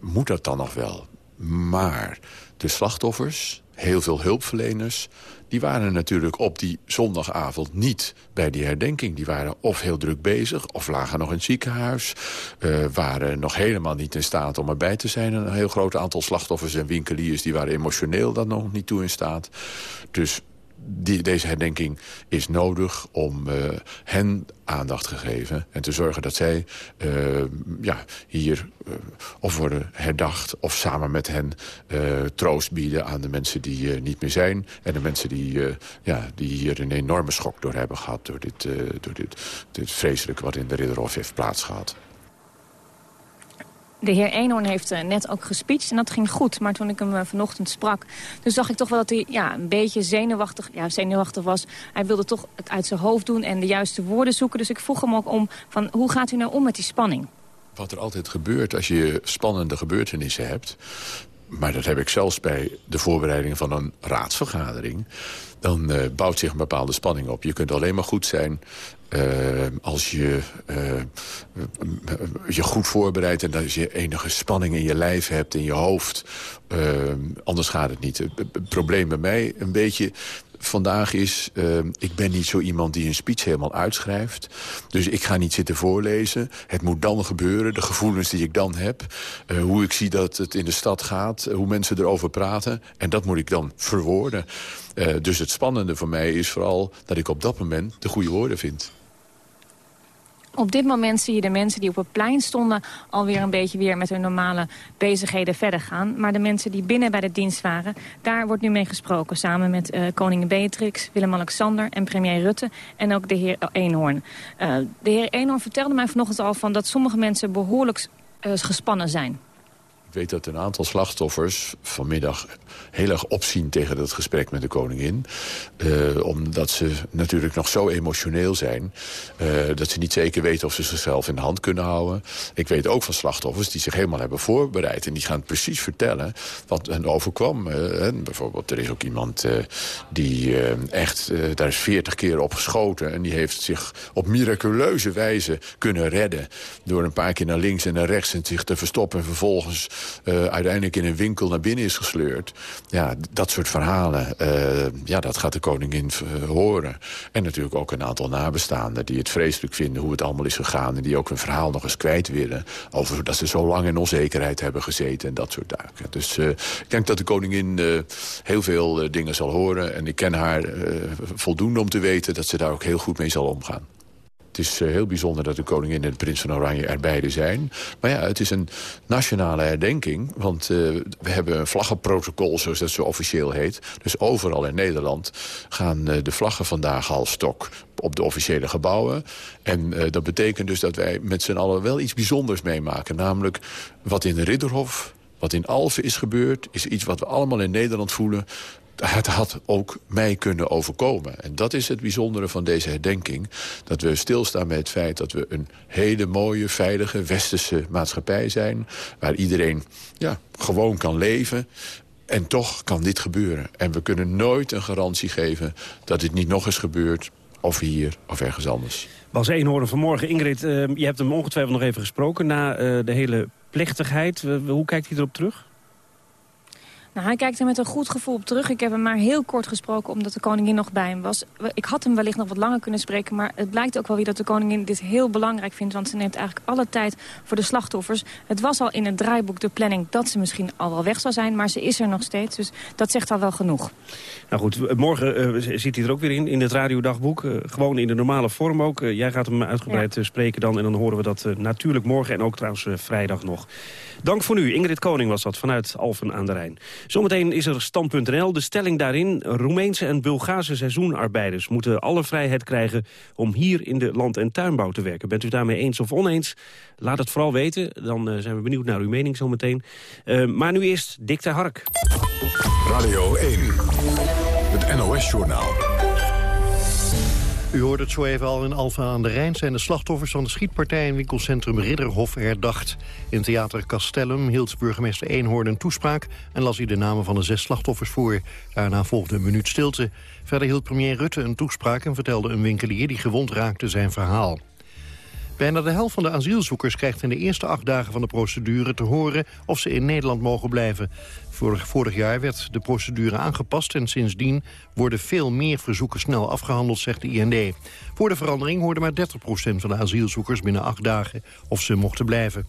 moet dat dan nog wel. Maar de slachtoffers, heel veel hulpverleners... die waren natuurlijk op die zondagavond niet bij die herdenking. Die waren of heel druk bezig, of lagen nog in het ziekenhuis... Uh, waren nog helemaal niet in staat om erbij te zijn. Een heel groot aantal slachtoffers en winkeliers... die waren emotioneel dan nog niet toe in staat. Dus die, deze herdenking is nodig om uh, hen aandacht te geven... en te zorgen dat zij uh, ja, hier uh, of worden herdacht... of samen met hen troost bieden aan de mensen die niet meer zijn... en de mensen die, ja, die hier een enorme schok door hebben gehad... door dit, door dit, dit vreselijke wat in de Ridderhof heeft plaatsgehad. De heer Eenhoorn heeft uh, net ook gespeecht en dat ging goed. Maar toen ik hem uh, vanochtend sprak, dus zag ik toch wel dat hij ja, een beetje zenuwachtig, ja, zenuwachtig was. Hij wilde toch het uit zijn hoofd doen en de juiste woorden zoeken. Dus ik vroeg hem ook om, van, hoe gaat u nou om met die spanning? Wat er altijd gebeurt als je spannende gebeurtenissen hebt... maar dat heb ik zelfs bij de voorbereiding van een raadsvergadering... dan uh, bouwt zich een bepaalde spanning op. Je kunt alleen maar goed zijn uh, als je uh, je goed voorbereidt en als je enige spanning in je lijf hebt, in je hoofd. Uh, anders gaat het niet. Het probleem bij mij een beetje vandaag is... Ik ben niet zo iemand die een speech helemaal uitschrijft. Dus ik ga niet zitten voorlezen. Het moet dan gebeuren, de gevoelens die ik dan heb. Uh, hoe ik zie dat het in de stad gaat. hoe mensen erover praten. En dat moet ik dan verwoorden. Uh, dus het spannende voor mij is vooral dat ik op dat moment de goede woorden vind. Op dit moment zie je de mensen die op het plein stonden... alweer een beetje weer met hun normale bezigheden verder gaan. Maar de mensen die binnen bij de dienst waren... daar wordt nu mee gesproken. Samen met uh, koningin Beatrix, Willem-Alexander en premier Rutte... en ook de heer Eenhoorn. Uh, de heer Eenhoorn vertelde mij vanochtend al van... dat sommige mensen behoorlijk gespannen zijn. Ik weet dat een aantal slachtoffers vanmiddag heel erg opzien tegen dat gesprek met de koningin. Uh, omdat ze natuurlijk nog zo emotioneel zijn... Uh, dat ze niet zeker weten of ze zichzelf in de hand kunnen houden. Ik weet ook van slachtoffers die zich helemaal hebben voorbereid... en die gaan precies vertellen wat hen overkwam. Uh, bijvoorbeeld, er is ook iemand die echt... daar is veertig keer op geschoten... en die heeft zich op miraculeuze wijze kunnen redden... door een paar keer naar links en naar rechts en zich te verstoppen... en vervolgens uiteindelijk in een winkel naar binnen is gesleurd ja, dat soort verhalen, uh, ja, dat gaat de koningin horen. En natuurlijk ook een aantal nabestaanden die het vreselijk vinden hoe het allemaal is gegaan. En die ook hun verhaal nog eens kwijt willen. Over dat ze zo lang in onzekerheid hebben gezeten en dat soort zaken. Dus ik denk dat de koningin heel veel dingen zal horen. En ik ken haar voldoende om te weten dat ze daar ook heel goed mee zal omgaan. Het is uh, heel bijzonder dat de koningin en de prins van Oranje er beide zijn. Maar ja, het is een nationale herdenking. Want uh, we hebben een vlaggenprotocol, zoals dat zo officieel heet. Dus overal in Nederland gaan uh, de vlaggen vandaag al stok op de officiële gebouwen. En dat betekent dus dat wij met z'n allen wel iets bijzonders meemaken. Namelijk wat in de Ridderhof wat in Alphen is gebeurd, is iets wat we allemaal in Nederland voelen het had ook mij kunnen overkomen. En dat is het bijzondere van deze herdenking. Dat we stilstaan met het feit dat we een hele mooie, veilige, westerse maatschappij zijn. Waar iedereen ja, gewoon kan leven. En toch kan dit gebeuren. En we kunnen nooit een garantie geven dat dit niet nog eens gebeurt. Of hier, of ergens anders. Bas Eenhoorn vanmorgen. Ingrid, uh, je hebt hem ongetwijfeld nog even gesproken... na uh, de hele plechtigheid. Hoe kijkt hij erop terug? Nou, hij kijkt er met een goed gevoel op terug. Ik heb hem maar heel kort gesproken omdat de koningin nog bij hem was. Ik had hem wellicht nog wat langer kunnen spreken... maar het blijkt ook wel weer dat de koningin dit heel belangrijk vindt... want ze neemt eigenlijk alle tijd voor de slachtoffers. Het was al in het draaiboek de planning dat ze misschien al wel weg zou zijn... maar ze is er nog steeds, dus dat zegt al wel genoeg. Nou goed, morgen uh, zit hij er ook weer in, in het radiodagboek. Uh, gewoon in de normale vorm ook. Uh, jij gaat hem uitgebreid ja. spreken dan en dan horen we dat natuurlijk morgen... en ook trouwens vrijdag nog. Dank voor nu. Ingrid Koning was dat vanuit Alphen aan de Rijn. Zometeen is er stand.nl. De stelling daarin, Roemeense en Bulgaarse seizoenarbeiders... moeten alle vrijheid krijgen om hier in de land- en tuinbouw te werken. Bent u daarmee eens of oneens? Laat het vooral weten. Dan uh, zijn we benieuwd naar uw mening zometeen. Uh, maar nu eerst Dick ter Hark. Radio 1, het NOS-journaal. U hoorde het zo even al in Alfa aan de Rijn... zijn de slachtoffers van de schietpartij in winkelcentrum Ridderhof herdacht. In theater Castellum hield burgemeester Eenhoorn een toespraak... en las hij de namen van de zes slachtoffers voor. Daarna volgde een minuut stilte. Verder hield premier Rutte een toespraak... en vertelde een winkelier die gewond raakte zijn verhaal. Bijna de helft van de asielzoekers krijgt in de eerste acht dagen van de procedure te horen of ze in Nederland mogen blijven. Vorig, vorig jaar werd de procedure aangepast en sindsdien worden veel meer verzoeken snel afgehandeld, zegt de IND. Voor de verandering hoorde maar 30% van de asielzoekers binnen acht dagen of ze mochten blijven.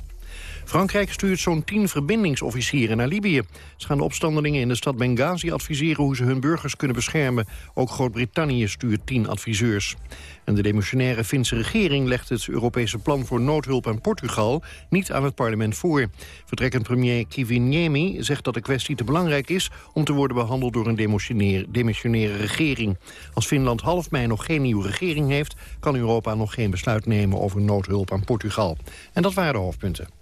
Frankrijk stuurt zo'n tien verbindingsofficieren naar Libië. Ze gaan de opstandelingen in de stad Benghazi adviseren hoe ze hun burgers kunnen beschermen. Ook Groot-Brittannië stuurt tien adviseurs. En de demissionaire Finse regering legt het Europese plan voor noodhulp aan Portugal niet aan het parlement voor. Vertrekkend premier Kiviniemi zegt dat de kwestie te belangrijk is om te worden behandeld door een demissionaire regering. Als Finland half mei nog geen nieuwe regering heeft, kan Europa nog geen besluit nemen over noodhulp aan Portugal. En dat waren de hoofdpunten.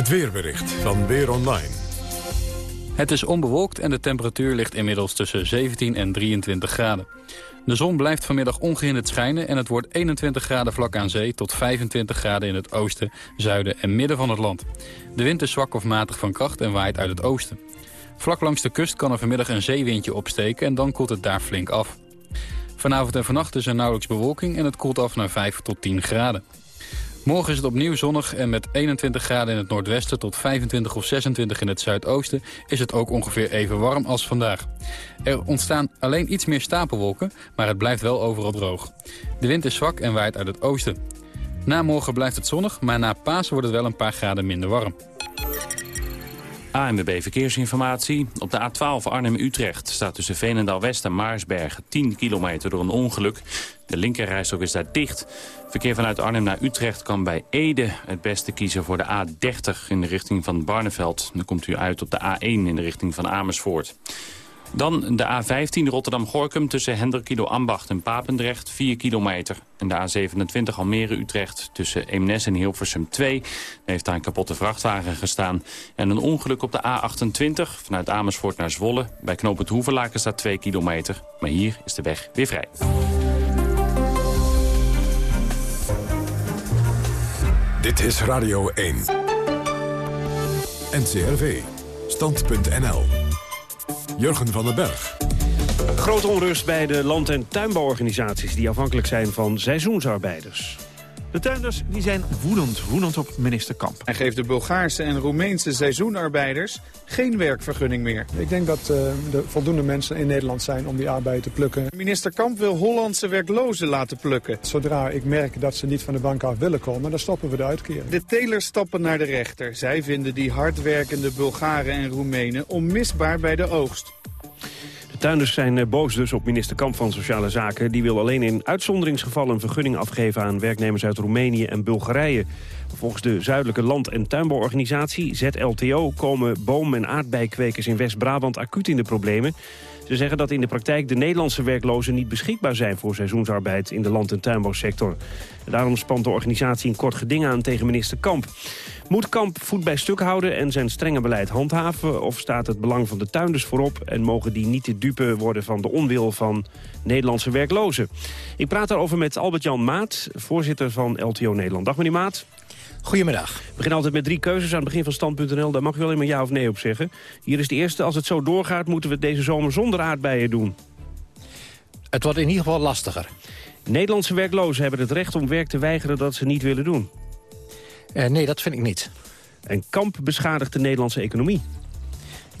Het weerbericht van Weer Online. Het is onbewolkt en de temperatuur ligt inmiddels tussen 17 en 23 graden. De zon blijft vanmiddag ongehinderd schijnen en het wordt 21 graden vlak aan zee... tot 25 graden in het oosten, zuiden en midden van het land. De wind is zwak of matig van kracht en waait uit het oosten. Vlak langs de kust kan er vanmiddag een zeewindje opsteken en dan koelt het daar flink af. Vanavond en vannacht is er nauwelijks bewolking en het koelt af naar 5 tot 10 graden. Morgen is het opnieuw zonnig en met 21 graden in het noordwesten tot 25 of 26 in het zuidoosten is het ook ongeveer even warm als vandaag. Er ontstaan alleen iets meer stapelwolken, maar het blijft wel overal droog. De wind is zwak en waait uit het oosten. Na morgen blijft het zonnig, maar na Pasen wordt het wel een paar graden minder warm. ANWB Verkeersinformatie. Op de A12 Arnhem-Utrecht staat tussen Veenendaal-West en Maarsbergen 10 kilometer door een ongeluk. De linkerrijstok is daar dicht. Verkeer vanuit Arnhem naar Utrecht kan bij Ede het beste kiezen voor de A30 in de richting van Barneveld. Dan komt u uit op de A1 in de richting van Amersfoort. Dan de A15 Rotterdam-Gorkum tussen Hendrikido Ambacht en Papendrecht, 4 kilometer. En de A27 Almere-Utrecht tussen Eemnes en Hilversum 2. heeft daar een kapotte vrachtwagen gestaan. En een ongeluk op de A28 vanuit Amersfoort naar Zwolle. Bij knoop het staat 2 kilometer. Maar hier is de weg weer vrij. Dit is Radio 1. NCRV. Stand.nl. Jurgen van den Berg. Grote onrust bij de land- en tuinbouworganisaties... die afhankelijk zijn van seizoensarbeiders. De tuinders die zijn woedend, woedend op minister Kamp. Hij geeft de Bulgaarse en Roemeense seizoenarbeiders geen werkvergunning meer. Ik denk dat uh, er voldoende mensen in Nederland zijn om die arbeid te plukken. Minister Kamp wil Hollandse werklozen laten plukken. Zodra ik merk dat ze niet van de bank af willen komen, dan stoppen we de uitkering. De telers stappen naar de rechter. Zij vinden die hardwerkende Bulgaren en Roemenen onmisbaar bij de oogst. Tuinders zijn eh, boos dus op minister Kamp van Sociale Zaken. Die wil alleen in uitzonderingsgevallen een vergunning afgeven aan werknemers uit Roemenië en Bulgarije. Volgens de Zuidelijke Land- en Tuinbouworganisatie ZLTO komen boom- en aardbeikwekers in West-Brabant acuut in de problemen. Ze zeggen dat in de praktijk de Nederlandse werklozen niet beschikbaar zijn voor seizoensarbeid in de land- en tuinbouwsector. daarom spant de organisatie een kort geding aan tegen minister Kamp. Moet Kamp voet bij stuk houden en zijn strenge beleid handhaven... of staat het belang van de tuinders voorop... en mogen die niet te dupe worden van de onwil van Nederlandse werklozen? Ik praat daarover met Albert-Jan Maat, voorzitter van LTO Nederland. Dag meneer Maat. Goedemiddag. We beginnen altijd met drie keuzes aan het begin van Stand.nl. Daar mag u wel maar ja of nee op zeggen. Hier is de eerste. Als het zo doorgaat, moeten we het deze zomer zonder aardbeien doen. Het wordt in ieder geval lastiger. Nederlandse werklozen hebben het recht om werk te weigeren dat ze niet willen doen. Uh, nee, dat vind ik niet. En kamp beschadigt de Nederlandse economie.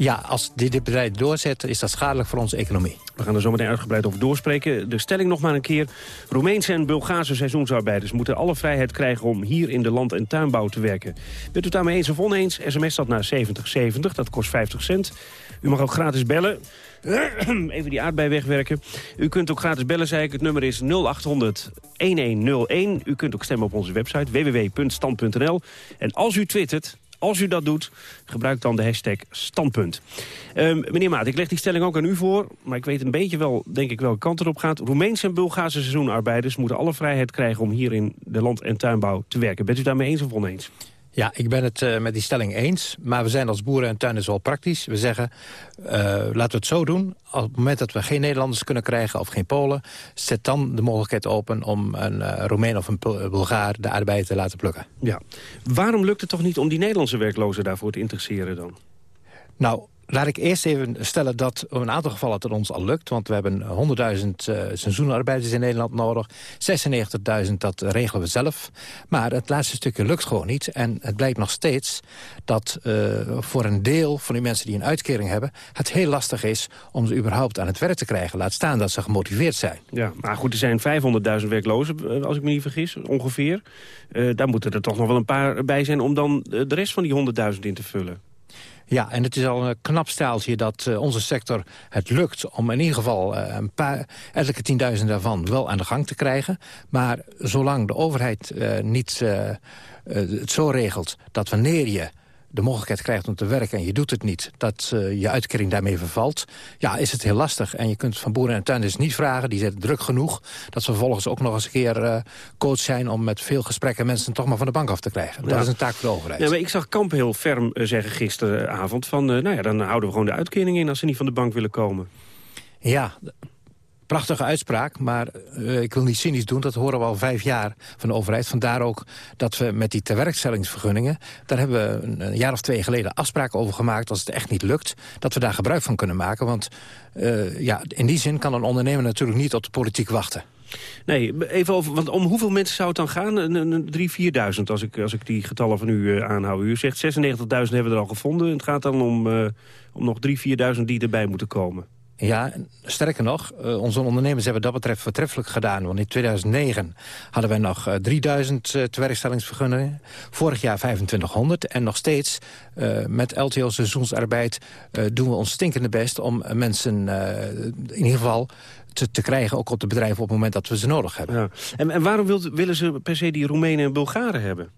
Ja, als dit dit bedrijf doorzet, is dat schadelijk voor onze economie. We gaan er zo meteen uitgebreid over doorspreken. De stelling nog maar een keer. Roemeense en Bulgaarse seizoensarbeiders moeten alle vrijheid krijgen om hier in de land- en tuinbouw te werken. Bent u het daarmee eens of oneens? SMS dat naar 7070, dat kost 50 cent. U mag ook gratis bellen. *clears throat* Even die aardbei wegwerken. U kunt ook gratis bellen, zei ik. Het nummer is 0800 1101. U kunt ook stemmen op onze website www.stand.nl. En als u twittert, als u dat doet, gebruik dan de hashtag standpunt. Ehm, meneer Maat, ik leg die stelling ook aan u voor. Maar ik weet een beetje wel, denk ik, welke kant erop gaat. Roemeense en Bulgaarse seizoenarbeiders moeten alle vrijheid krijgen... om hier in de land- en tuinbouw te werken. Bent u daarmee eens of oneens? Ja, ik ben het eh, met die stelling eens. Maar we zijn als boeren en tuinders wel praktisch. We zeggen, eh, laten we het zo doen. Op het moment dat we geen Nederlanders kunnen krijgen of geen Polen... zet dan de mogelijkheid open om een uh, Roemeen of een Bulgaar de aardbeien te laten plukken. Ja. Waarom lukt het toch niet om die Nederlandse werklozen daarvoor te interesseren dan? Nou, Laat ik eerst even stellen dat in een aantal gevallen het ons al lukt. Want we hebben 100.000 uh, seizoenarbeiders in Nederland nodig. 96.000, dat regelen we zelf. Maar het laatste stukje lukt gewoon niet. En het blijkt nog steeds dat uh, voor een deel van die mensen die een uitkering hebben... het heel lastig is om ze überhaupt aan het werk te krijgen. Laat staan dat ze gemotiveerd zijn. Ja, maar goed, er zijn 500.000 werklozen, als ik me niet vergis, ongeveer. Uh, daar moeten er toch nog wel een paar bij zijn om dan de rest van die 100.000 in te vullen. Ja, en het is al een knap staaltje dat uh, onze sector het lukt... om in ieder geval uh, een paar, elke tienduizend daarvan wel aan de gang te krijgen. Maar zolang de overheid uh, niet het zo regelt dat wanneer je de mogelijkheid krijgt om te werken en je doet het niet... dat uh, je uitkering daarmee vervalt, ja, is het heel lastig. En je kunt van boeren en tuinders niet vragen, die zijn druk genoeg... dat ze vervolgens ook nog eens een keer uh, coach zijn... om met veel gesprekken mensen toch maar van de bank af te krijgen. Dat Ja. is een taak voor de overheid. Ja, maar ik zag Kamp heel ferm eh, zeggen gisteravond van... eh, nou ja, dan houden we gewoon de uitkering in als ze niet van de bank willen komen. Ja, prachtige uitspraak, maar uh, ik wil niet cynisch doen. Dat horen we al vijf jaar van de overheid. Vandaar ook dat we met die tewerkstellingsvergunningen... daar hebben we een, jaar of twee geleden afspraken over gemaakt... als het echt niet lukt, dat we daar gebruik van kunnen maken. Want uh, ja, in die zin kan een ondernemer natuurlijk niet op de politiek wachten. Nee, even over, want om hoeveel mensen zou het dan gaan? Een, een, 3.000, 4.000 als ik, als ik die getallen van u uh, aanhoud. U zegt 96.000 hebben we er al gevonden. Het gaat dan om, om nog 3.000, 4.000 die erbij moeten komen. Ja, sterker nog, uh, onze ondernemers hebben dat betreft vertreffelijk gedaan. Want in 2009 hadden wij nog uh, 3000 uh, tewerkstellingsvergunningen. Vorig jaar 2500. En nog steeds uh, met LTO seizoensarbeid uh, doen we ons stinkende best... om mensen in ieder geval te, te krijgen, ook op de bedrijven... op het moment dat we ze nodig hebben. Ja. En, en waarom wilt, willen ze per se die Roemenen en Bulgaren hebben?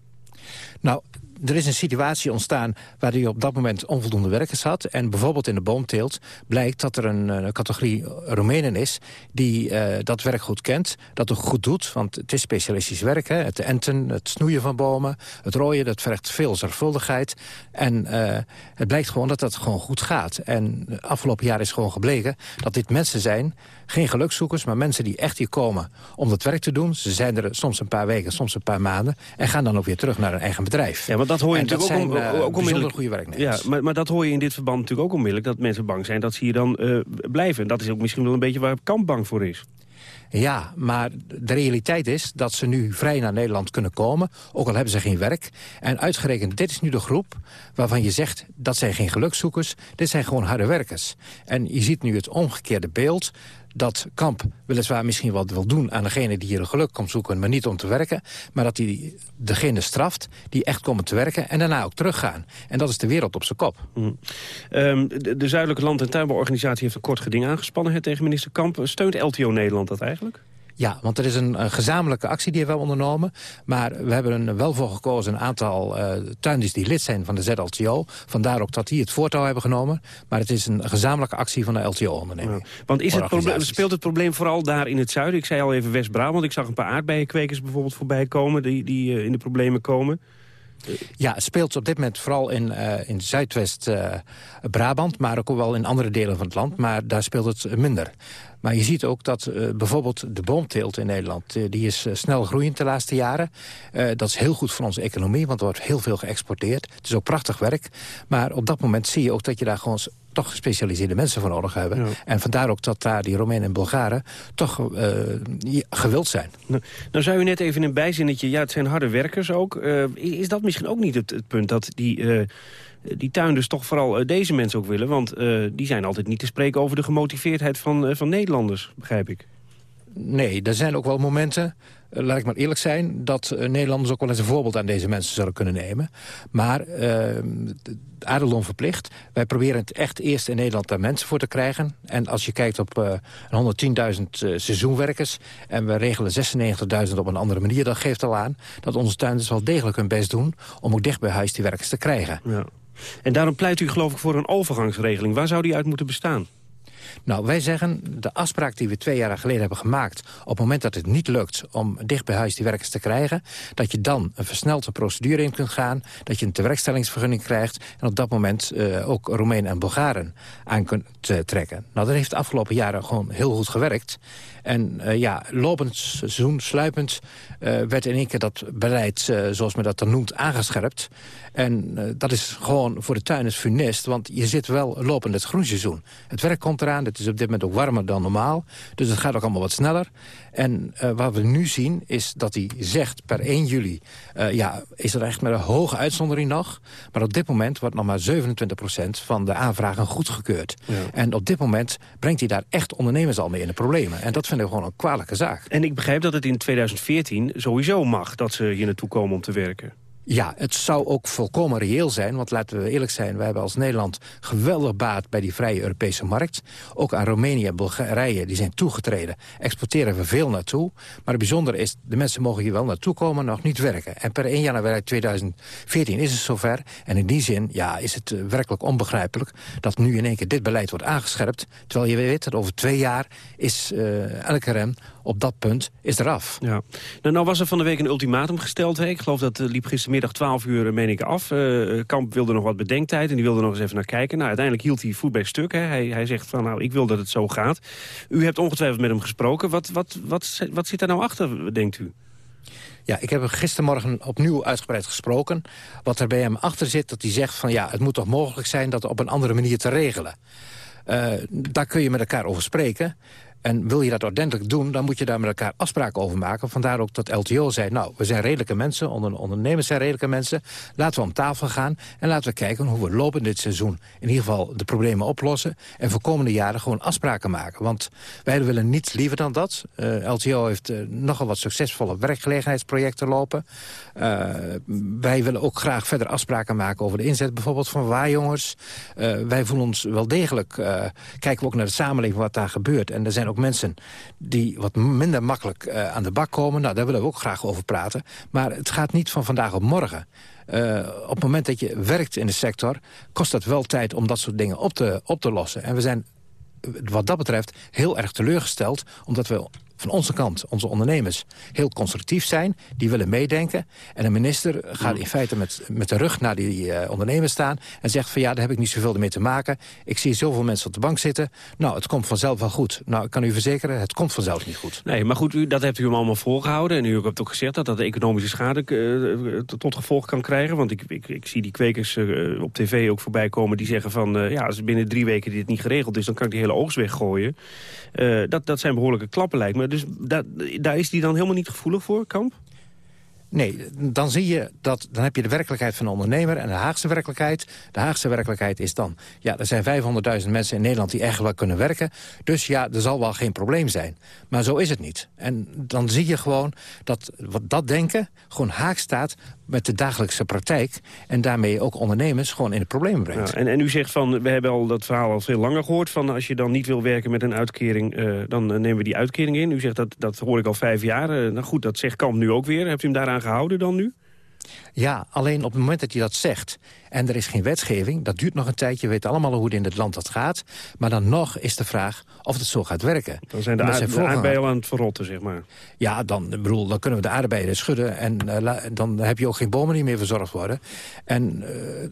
Nou, er is een situatie ontstaan waar je op dat moment onvoldoende werkers had. En bijvoorbeeld in de boomteelt blijkt dat er een, een categorie Roemenen is... die uh, dat werk goed kent, dat ook goed doet. Want het is specialistisch werk, hè? het enten, het snoeien van bomen, het rooien... dat vergt veel zorgvuldigheid. En uh, het blijkt gewoon dat dat gewoon goed gaat. En afgelopen jaar is gewoon gebleken dat dit mensen zijn... geen gelukzoekers, maar mensen die echt hier komen om dat werk te doen. Ze zijn er soms een paar weken, soms een paar maanden... en gaan dan ook weer terug naar hun eigen bedrijf. Ja, want dat hoor je en dat natuurlijk zijn, ook, uh, ook onmiddellijk. goede werknemers. Ja, maar, maar dat hoor je in dit verband natuurlijk ook onmiddellijk... dat mensen bang zijn dat ze hier dan uh, blijven. En dat is ook misschien wel een beetje waar Kamp bang voor is. Ja, maar de realiteit is dat ze nu vrij naar Nederland kunnen komen. Ook al hebben ze geen werk. En uitgerekend, dit is nu de groep waarvan je zegt... dat zijn geen gelukzoekers, dit zijn gewoon harde werkers. En je ziet nu het omgekeerde beeld dat Kamp weliswaar misschien wat wil doen aan degene die hier een geluk komt zoeken, maar niet om te werken, maar dat hij degene straft die echt komen te werken en daarna ook teruggaan. En dat is de wereld op zijn kop. Mm. Um, de, de Zuidelijke Land- en Tuinbouworganisatie heeft een kort geding aangespannen tegen minister Kamp. Steunt LTO Nederland dat eigenlijk? Ja, want er is een, een, gezamenlijke actie die hebben we ondernomen. Maar we hebben er wel voor gekozen een aantal uh, tuinders die lid zijn van de ZLTO. Vandaar ook dat die het voortouw hebben genomen. Maar het is een gezamenlijke actie van de LTO-onderneming. Ja. Want is het probleem, speelt het probleem vooral daar in het zuiden? Ik zei al even West-Brabant. Ik zag een paar aardbeienkwekers bijvoorbeeld voorbij komen... die, die uh, in de problemen komen. Ja, het speelt op dit moment vooral in, uh, in Zuidwest-Brabant... maar ook wel in andere delen van het land. Maar daar speelt het minder. Maar je ziet ook dat uh, bijvoorbeeld de boomteelt in Nederland... Uh, die is uh, snel groeiend de laatste jaren. dat is heel goed voor onze economie, want er wordt heel veel geëxporteerd. Het is ook prachtig werk. Maar op dat moment zie je ook dat je daar gewoon toch gespecialiseerde mensen voor nodig hebben. Ja. En vandaar ook dat daar die Romeinen en Bulgaren toch gewild zijn. Nou, nou zei u net even in een bijzinnetje, ja, het zijn harde werkers ook. is dat misschien ook niet het, het punt dat die die tuinders toch vooral deze mensen ook willen. Want die zijn altijd niet te spreken over de gemotiveerdheid van, van Nederlanders, begrijp ik. Nee, er zijn ook wel momenten eh, laat ik maar eerlijk zijn... dat Nederlanders ook wel eens een voorbeeld aan deze mensen zouden kunnen nemen. Maar uh, verplicht. Wij proberen het echt eerst in Nederland daar mensen voor te krijgen. En als je kijkt op uh, 110.000 seizoenwerkers... en we regelen 96.000 op een andere manier... dan geeft al aan dat onze tuinders wel degelijk hun best doen... om ook dicht bij huis die werkers te krijgen. Ja. En daarom pleit u geloof ik voor een overgangsregeling. Waar zou die uit moeten bestaan? Nou, wij zeggen, de afspraak die we twee jaar geleden hebben gemaakt... op het moment dat het niet lukt om dicht bij huis die werkers te krijgen... dat je dan een versnelde procedure in kunt gaan... dat je een tewerkstellingsvergunning krijgt... en op dat moment uh, ook Roemenen en Bulgaren aan kunt uh, trekken. Nou, dat heeft de afgelopen jaren gewoon heel goed gewerkt. En uh, ja, lopend seizoen, sluipend, werd in één keer dat beleid... zoals men dat dan noemt, aangescherpt. En dat is gewoon voor de tuiners funest, want je zit wel lopend het groenseizoen. Het werk komt eraan, het is op dit moment ook warmer dan normaal. Dus het gaat ook allemaal wat sneller. En uh, wat we nu zien is dat hij zegt per 1 juli... Uh, ja, is er echt maar een hoge uitzondering nog. Maar op dit moment wordt nog maar 27% van de aanvragen goedgekeurd. Ja. En op dit moment brengt hij daar echt ondernemers al mee in de problemen. En dat vinden we gewoon een kwalijke zaak. En ik begrijp dat het in 2014 sowieso mag dat ze hier naartoe komen om te werken. Ja, het zou ook volkomen reëel zijn. Want laten we eerlijk zijn, wij hebben als Nederland geweldig baat bij die vrije Europese markt. Ook aan Roemenië en Bulgarije, die zijn toegetreden. Exporteren we veel naartoe. Maar het bijzondere is, de mensen mogen hier wel naartoe komen, nog niet werken. En per 1 januari 2014 is het zover. En in die zin ja, is het uh, werkelijk onbegrijpelijk dat nu in één keer dit beleid wordt aangescherpt. Terwijl je weet dat over twee jaar is uh, elke rem op dat punt is eraf. Ja. Nou, nou was er van de week een ultimatum gesteld. Hè? Ik geloof dat uh, liep gistermiddag 12 uur, meen ik, af. Uh, Kamp wilde nog wat bedenktijd en die wilde nog eens even naar kijken. Nou, uiteindelijk hield hij voet bij stuk. Hè? Hij, hij zegt van, nou, ik wil dat het zo gaat. U hebt ongetwijfeld met hem gesproken. Wat, wat, wat, wat zit daar nou achter, denkt u? Ja, ik heb hem gistermorgen opnieuw uitgebreid gesproken. Wat er bij hem achter zit, dat hij zegt van... ja, het moet toch mogelijk zijn dat op een andere manier te regelen. Uh, daar kun je met elkaar over spreken. En wil je dat ordentelijk doen, dan moet je daar met elkaar afspraken over maken. Vandaar ook dat LTO zei, nou, we zijn redelijke mensen, onder, ondernemers zijn redelijke mensen. Laten we om tafel gaan en laten we kijken hoe we lopen dit seizoen... in ieder geval de problemen oplossen en voor komende jaren gewoon afspraken maken. Want wij willen niets liever dan dat. Eh, LTO heeft uh, nogal wat succesvolle werkgelegenheidsprojecten lopen. Uh, wij willen ook graag verder afspraken maken over de inzet bijvoorbeeld van waarjongers. wij voelen ons wel degelijk, kijken we ook naar de samenleving wat daar gebeurt. En er zijn ook mensen die wat minder makkelijk aan de bak komen. Nou, daar willen we ook graag over praten. Maar het gaat niet van vandaag op morgen. Op het moment dat je werkt in de sector... kost dat wel tijd om dat soort dingen op te, op te lossen. En we zijn wat dat betreft heel erg teleurgesteld... omdat we van onze kant, onze ondernemers, heel constructief zijn. Die willen meedenken. En de minister gaat in feite met, met de rug naar die uh, ondernemers staan... en zegt van ja, daar heb ik niet zoveel mee te maken. Ik zie zoveel mensen op de bank zitten. Nou, het komt vanzelf wel goed. Nou, ik kan u verzekeren, het komt vanzelf niet goed. Nee, maar goed, u, dat hebt u hem allemaal voorgehouden. En u hebt ook gezegd dat dat de economische schade uh, tot gevolg kan krijgen. Want ik, ik, ik zie die kwekers uh, op tv ook voorbij komen die zeggen van... ja, als binnen drie weken dit niet geregeld is, dan kan ik die hele oogst weggooien. dat, dat zijn behoorlijke klappen, lijkt me. Dus da, daar is die dan helemaal niet gevoelig voor, Kamp? Nee, dan zie je dat, dan heb je de werkelijkheid van de ondernemer en de Haagse werkelijkheid. De Haagse werkelijkheid is dan, ja, er zijn 500.000 mensen in Nederland die eigenlijk kunnen werken. Dus ja, er zal wel geen probleem zijn. Maar zo is het niet. En dan zie je gewoon dat wat dat denken gewoon haak staat met de dagelijkse praktijk... en daarmee ook ondernemers gewoon in de problemen brengt. Ja, en, u zegt van, we hebben al dat verhaal al veel langer gehoord... van als je dan niet wil werken met een uitkering, uh, dan uh, nemen we die uitkering in. U zegt dat, dat hoor ik al vijf jaar. Uh, nou goed, dat zegt Kamp nu ook weer. Hebt u hem daaraan gehouden dan nu? Ja, alleen op het moment dat je dat zegt en er is geen wetgeving... dat duurt nog een tijdje, we weten allemaal hoe het in het land dat gaat. Maar dan nog is de vraag of het zo gaat werken. Dan zijn de, aard, aardbeien aan het verrotten, zeg maar. Ja, dan, bedoel, dan kunnen we de aardbeien schudden... en uh, dan heb je ook geen bomen die meer verzorgd worden. En uh,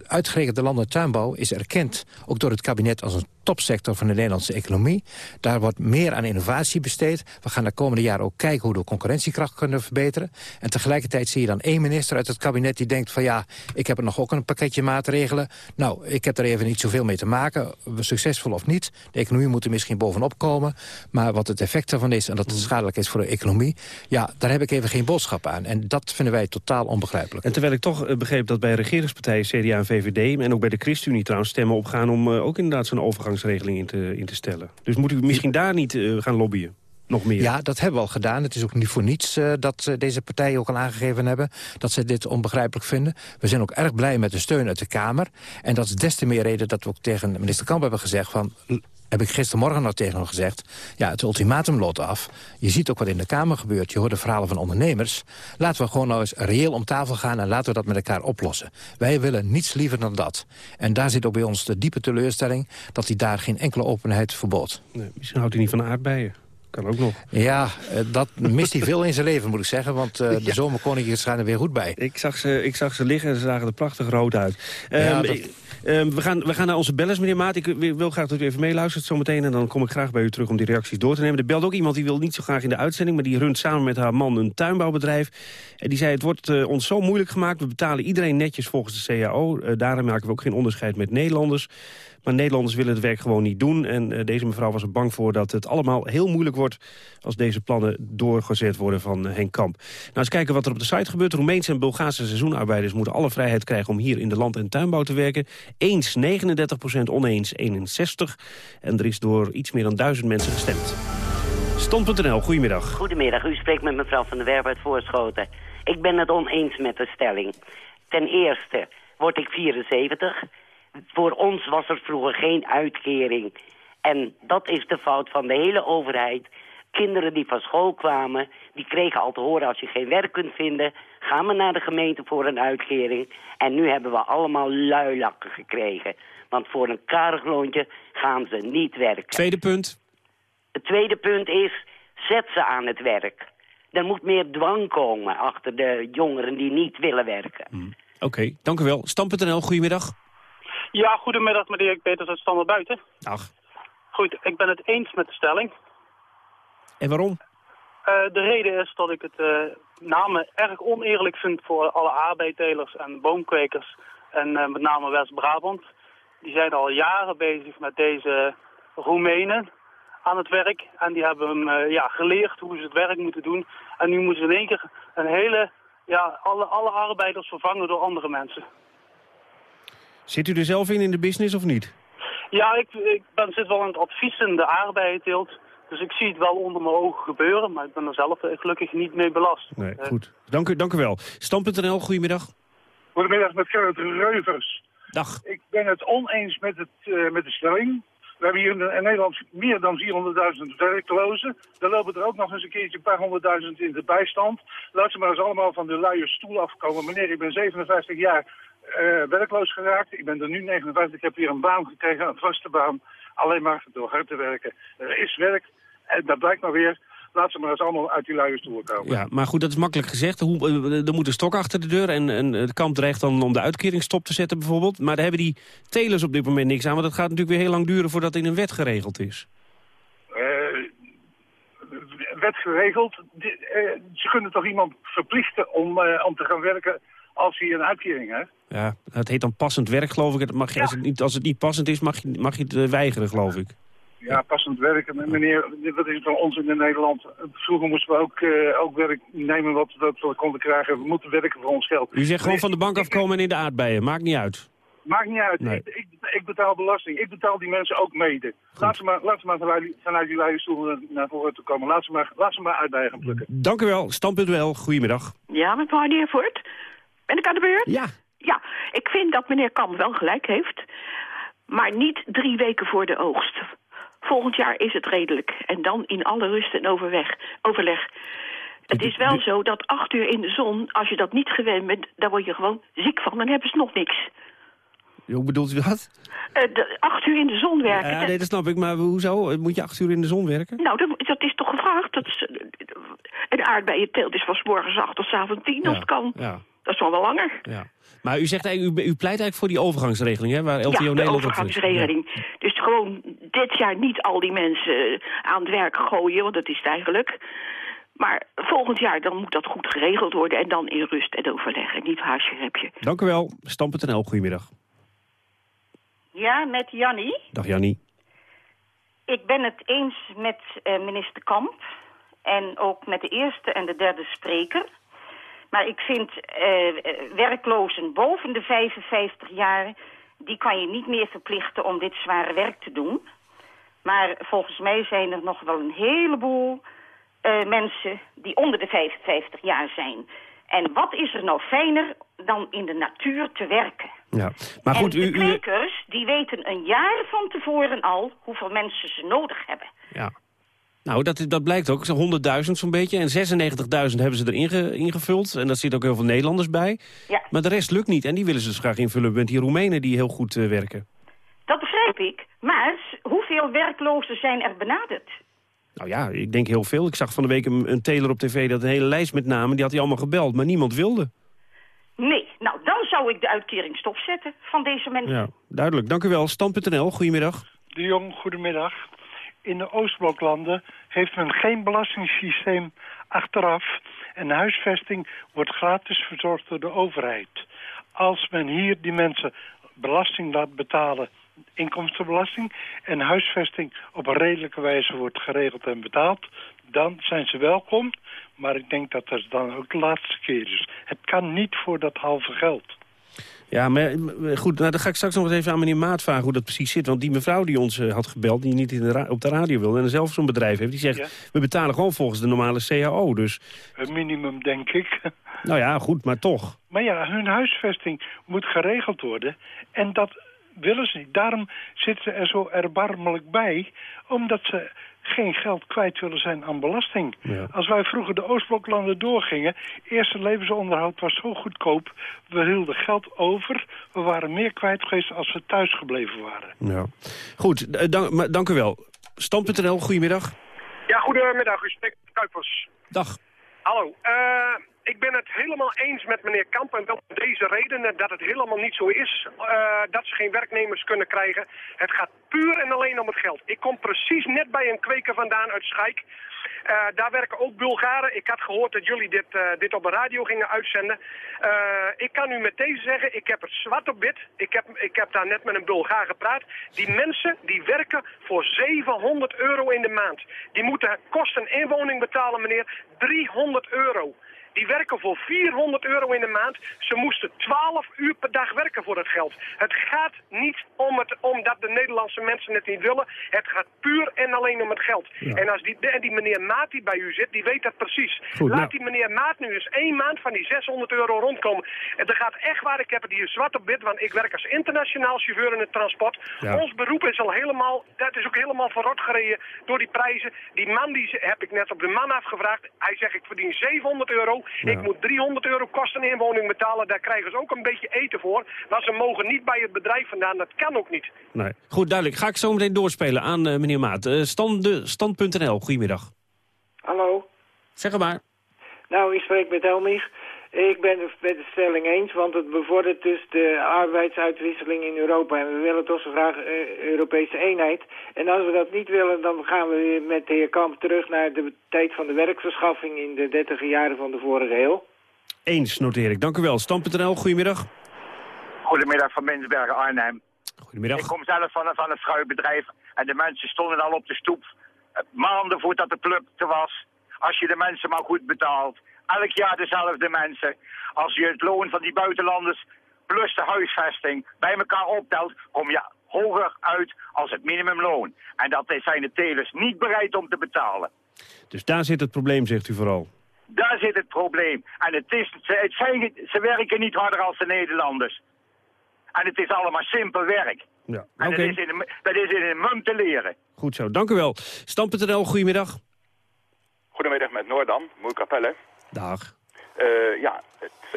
uitgerekend de landelijke tuinbouw is erkend... ook door het kabinet als een topsector van de Nederlandse economie. Daar wordt meer aan innovatie besteed. We gaan de komende jaren ook kijken hoe we de concurrentiekracht kunnen verbeteren. En tegelijkertijd zie je dan één minister uit het kabinet die denkt van ja, ik heb er nog ook een pakketje maatregelen. Nou, ik heb er even niet zoveel mee te maken. Succesvol of niet. De economie moet er misschien bovenop komen. Maar wat het effect daarvan is en dat het Mm. schadelijk is voor de economie... ja, daar heb ik even geen boodschap aan. En dat vinden wij totaal onbegrijpelijk. En terwijl ik toch eh, begreep dat bij regeringspartijen CDA en VVD... en ook bij de ChristenUnie trouwens stemmen opgaan... om eh, ook inderdaad zo'n overgangsregeling in te, in te stellen. Dus moet u misschien daar niet eh, gaan lobbyen? Nog meer? Ja, dat hebben we al gedaan. Het is ook niet voor niets eh, dat eh, deze partijen ook al aangegeven hebben... dat ze dit onbegrijpelijk vinden. We zijn ook erg blij met de steun uit de Kamer. En dat is des te meer reden dat we ook tegen minister Kamp hebben gezegd... van heb ik gistermorgen nog tegen hem gezegd... ja, het ultimatum loopt af. Je ziet ook wat in de Kamer gebeurt. Je hoort de verhalen van ondernemers. Laten we gewoon nou eens reëel om tafel gaan... en laten we dat met elkaar oplossen. Wij willen niets liever dan dat. En daar zit ook bij ons de diepe teleurstelling... dat hij daar geen enkele openheid verbood. Nee, misschien houdt hij niet van aardbeien. Kan ook nog. Ja, eh, dat mist hij veel in zijn leven, moet ik zeggen. Want eh, de Ja. zomerkoninkjes gaan er weer goed bij. Ik zag ze, ik zag ze liggen en ze zagen er prachtig rood uit. Ja, Ehm, dat- ik- ehm, we, gaan, we gaan naar onze bellers, meneer Maat. Ik wil graag dat u even meeluistert zometeen. En dan kom ik graag bij u terug om die reacties door te nemen. Er belt ook iemand die wil niet zo graag in de uitzending... maar die runt samen met haar man een tuinbouwbedrijf. En die zei, het wordt eh, ons zo moeilijk gemaakt. We betalen iedereen netjes volgens de CAO. Eh, daarom maken we ook geen onderscheid met Nederlanders. Maar Nederlanders willen het werk gewoon niet doen. En eh, deze mevrouw was er bang voor dat het allemaal heel moeilijk wordt... als deze plannen doorgezet worden van eh, Henk Kamp. Nou, eens kijken wat er op de site gebeurt. Roemeense en Bulgaarse seizoenarbeiders moeten alle vrijheid krijgen... om hier in de land- en tuinbouw te werken. Eens 39% oneens 61. En er is door iets meer dan duizend mensen gestemd. Stand.nl, goedemiddag. Goedemiddag, u spreekt met mevrouw van der Werf uit Voorschoten. Ik ben het oneens met de stelling. Ten eerste word ik 74. Voor ons was er vroeger geen uitkering. En dat is de fout van de hele overheid. Kinderen die van school kwamen, die kregen al te horen... als je geen werk kunt vinden, ga maar naar de gemeente voor een uitkering. En nu hebben we allemaal luilakken gekregen. Want voor een karig loontje gaan ze niet werken. Tweede punt. Het tweede punt is, zet ze aan het werk. Er moet meer dwang komen achter de jongeren die niet willen werken. Oké, dank u wel. Stand.nl, goedemiddag. Ja, goedemiddag meneer Peters uit Standaard Buiten. Dag. Goed, ik ben het eens met de stelling. En waarom? Eh, de reden is dat ik het uh, name erg oneerlijk vind voor alle aardbeidelers en boomkwekers. En uh, met name West-Brabant. Die zijn al jaren bezig met deze Roemenen aan het werk. En die hebben hem ja, geleerd hoe ze het werk moeten doen. En nu moeten ze in één keer een hele, ja, alle, alle arbeiders vervangen door andere mensen. Zit u er zelf in in de business of niet? Ja, ik, ik ben, zit wel in het advies in de aardbeienteelt. Dus ik zie het wel onder mijn ogen gebeuren, maar ik ben er zelf uh, gelukkig niet mee belast. Nee, goed. Dank u, dank u wel. Stam.nl, goedemiddag. Goedemiddag met Gerrit Reuvers. Dag. Ik ben het oneens met, het, uh, met de stelling. We hebben hier in, in Nederland meer dan 400.000 werklozen. Dan lopen er ook nog eens een keertje een paar honderdduizend in de bijstand. Laat ze maar eens allemaal van de luie stoel afkomen. Meneer, ik ben 57 jaar uh, werkloos geraakt. Ik ben er nu 59. Ik heb weer een baan gekregen, een vaste baan. Alleen maar door hard te werken. Er is werk. En dat blijkt maar weer. Laat ze maar eens allemaal uit die luie stoel komen. Ja, maar goed, dat is makkelijk gezegd. Hoe, uh, er moet een stok achter de deur en, en het kamp dreigt dan om de uitkering stop te zetten bijvoorbeeld. Maar daar hebben die telers op dit moment niks aan, want dat gaat natuurlijk weer heel lang duren voordat in een wet geregeld is. Uh, wet geregeld? Uh, ze kunnen toch iemand verplichten om, om te gaan werken als hij een uitkering heeft? Ja, het heet dan passend werk, geloof ik. Mag je, ja. als, het niet, als het niet passend is, mag je, mag je het weigeren, geloof ik. Ja, passend werken. Meneer, dat is van ons in Nederland. Vroeger moesten we ook, uh, ook werk nemen wat, wat we konden krijgen. We moeten werken voor ons geld. U zegt gewoon van de bank afkomen en in de aardbeien. Maakt niet uit. Maakt niet uit. Nee. Ik, ik, ik, betaal belasting. Ik betaal die mensen ook mede. Laat ze maar, laat ze maar vanuit, vanuit die luie stoel naar voren te komen. Laat ze maar, laat ze maar uitbijen gaan plukken. Dank u wel. Stand.nl. Goedemiddag. Ja, met meneer Voort. Ben ik aan de beurt? Ja. Ja, ik vind dat meneer Kamp wel gelijk heeft. Maar niet drie weken voor de oogst. Volgend jaar is het redelijk. En dan in alle rust en overweg, overleg. Het is wel zo dat acht uur in de zon, als je dat niet gewend bent... daar word je gewoon ziek van, dan hebben ze nog niks. Hoe bedoelt u dat? Uh, de, acht uur in de zon werken. Ja, nee, dat snap ik. Maar hoezo? Moet je acht uur in de zon werken? Nou, dat, dat is toch gevraagd. Dat is, een aardbeienteelt is van s morgens acht tot s avonds tien, ja. als het kan. Ja. Dat is wel wel langer. Ja. Maar u zegt u, u pleit eigenlijk voor die overgangsregeling, hè? Waar LTO ja, de overgangsregeling. Ja. Dus gewoon dit jaar niet al die mensen aan het werk gooien, want dat is het eigenlijk. Maar volgend jaar dan moet dat goed geregeld worden en dan in rust en overleg. En niet haasje heb je. Dank u wel. Stam.nl, goedemiddag. Ja, met Jannie. Dag Jannie. Ik ben het eens met uh, minister Kamp. En ook met de eerste en de derde spreker. Maar ik vind uh, werklozen boven de 55 jaar... die kan je niet meer verplichten om dit zware werk te doen. Maar volgens mij zijn er nog wel een heleboel uh, mensen die onder de 55 jaar zijn. En wat is er nou fijner dan in de natuur te werken? Ja, maar goed, en de u, kwekers, die weten een jaar van tevoren al hoeveel mensen ze nodig hebben. Ja. Nou, dat, dat blijkt ook. 100.000 zo'n beetje. En 96.000 hebben ze erin ge, ingevuld. En daar zitten ook heel veel Nederlanders bij. Ja. Maar de rest lukt niet. En die willen ze dus graag invullen met die Roemenen die heel goed uh, werken. Dat begrijp ik. Maar hoeveel werklozen zijn er benaderd? Nou ja, ik denk heel veel. Ik zag van de week een, een teler op tv dat een hele lijst met namen... die had hij allemaal gebeld, maar niemand wilde. Nee, nou dan zou ik de uitkering stopzetten van deze mensen. Ja, duidelijk. Dank u wel. Stand.nl, goedemiddag. De Jong, goedemiddag. In de Oostbloklanden heeft men geen belastingssysteem achteraf... en huisvesting wordt gratis verzorgd door de overheid. Als men hier die mensen belasting laat betalen inkomstenbelasting en huisvesting op een redelijke wijze wordt geregeld en betaald, dan zijn ze welkom. Maar ik denk dat dat dan ook de laatste keer is. Het kan niet voor dat halve geld. Ja, maar goed, nou, dan ga ik straks nog eens even aan meneer Maat vragen hoe dat precies zit. Want die mevrouw die ons uh, had gebeld, die niet in de op de radio wil... en zelf zo'n bedrijf heeft, die zegt... we betalen gewoon volgens de normale CAO, dus... Een minimum, denk ik. *laughs* Nou ja, goed, maar toch. Maar ja, hun huisvesting moet geregeld worden. En dat willen ze niet. Daarom zitten ze er zo erbarmelijk bij, omdat ze geen geld kwijt willen zijn aan belasting. Als wij vroeger de Oostbloklanden doorgingen... eerste levensonderhoud was zo goedkoop... we hielden geld over. We waren meer kwijt geweest als we thuis gebleven waren. Ja. Goed, dank, dank u wel. Stand.nl, goedemiddag. Ja, goedemiddag. U spreekt Kuipers. Dag. Hallo. Uh, ik ben het helemaal eens met meneer Kamp en wel om deze redenen dat het helemaal niet zo is uh, dat ze geen werknemers kunnen krijgen. Het gaat puur en alleen om het geld. Ik kom precies net bij een kweker vandaan uit Schaik. Uh, daar werken ook Bulgaren. Ik had gehoord dat jullie dit, uh, dit op de radio gingen uitzenden. Ik kan u met deze zeggen, ik heb het zwart op wit. Ik heb, ik heb daar net met een Bulgaar gepraat. Die mensen die werken voor 700 euro in de maand. Die moeten kosten inwoning betalen, meneer, 300 euro. Die werken voor 400 euro in de maand. Ze moesten 12 uur per dag werken voor dat geld. Het gaat niet om het, omdat de Nederlandse mensen het niet willen. Het gaat puur en alleen om het geld. Ja. En als die, en die meneer Maat die bij u zit, die weet dat precies. Goed, Laat nou. die meneer Maat nu eens één maand van die 600 euro rondkomen. En dat gaat echt waar, ik heb het hier zwart op wit, want ik werk als internationaal chauffeur in het transport. Ja. Ons beroep is al helemaal, dat is ook helemaal verrot gereden door die prijzen. Die man, die heb ik net op de man afgevraagd. Hij zegt, ik verdien 700 euro. Ja. Ik moet 300 euro kosten inwoning betalen. Daar krijgen ze ook een beetje eten voor. Maar ze mogen niet bij het bedrijf vandaan. Dat kan ook niet. Nee. Goed, duidelijk. Ga ik zo meteen doorspelen aan uh, meneer Maat. Uh, stand, Stand.nl, goedemiddag. Hallo. Zeg maar. Nou, ik spreek met Helmich. Ik ben het met de stelling eens, want het bevordert dus de arbeidsuitwisseling in Europa. En we willen toch zo graag uh, Europese eenheid. En als we dat niet willen, dan gaan we weer met de heer Kamp terug naar de tijd van de werkverschaffing in de dertiger jaren van de vorige eeuw. Eens, noteer ik. Dank u wel. Stand.nl, goedemiddag. Goedemiddag van Mensbergen Arnhem. Goedemiddag. Ik kom zelf van, van een schuitbedrijf en de mensen stonden al op de stoep. Maanden voordat de pluk er was. Als je de mensen maar goed betaalt. Elk jaar dezelfde mensen. Als je het loon van die buitenlanders plus de huisvesting bij elkaar optelt, kom je hoger uit als het minimumloon. En dat zijn de telers niet bereid om te betalen. Dus daar zit het probleem, zegt u vooral. Daar zit het probleem. En het is, het zijn, ze werken niet harder als de Nederlanders. En het is allemaal simpel werk. Ja, en oké. dat, is in een, dat is in een mum te leren. Goed zo, dank u wel. Stand.nl, goedemiddag. Goedemiddag met Noordam, Moerkapelle. Dag. Uh, ja,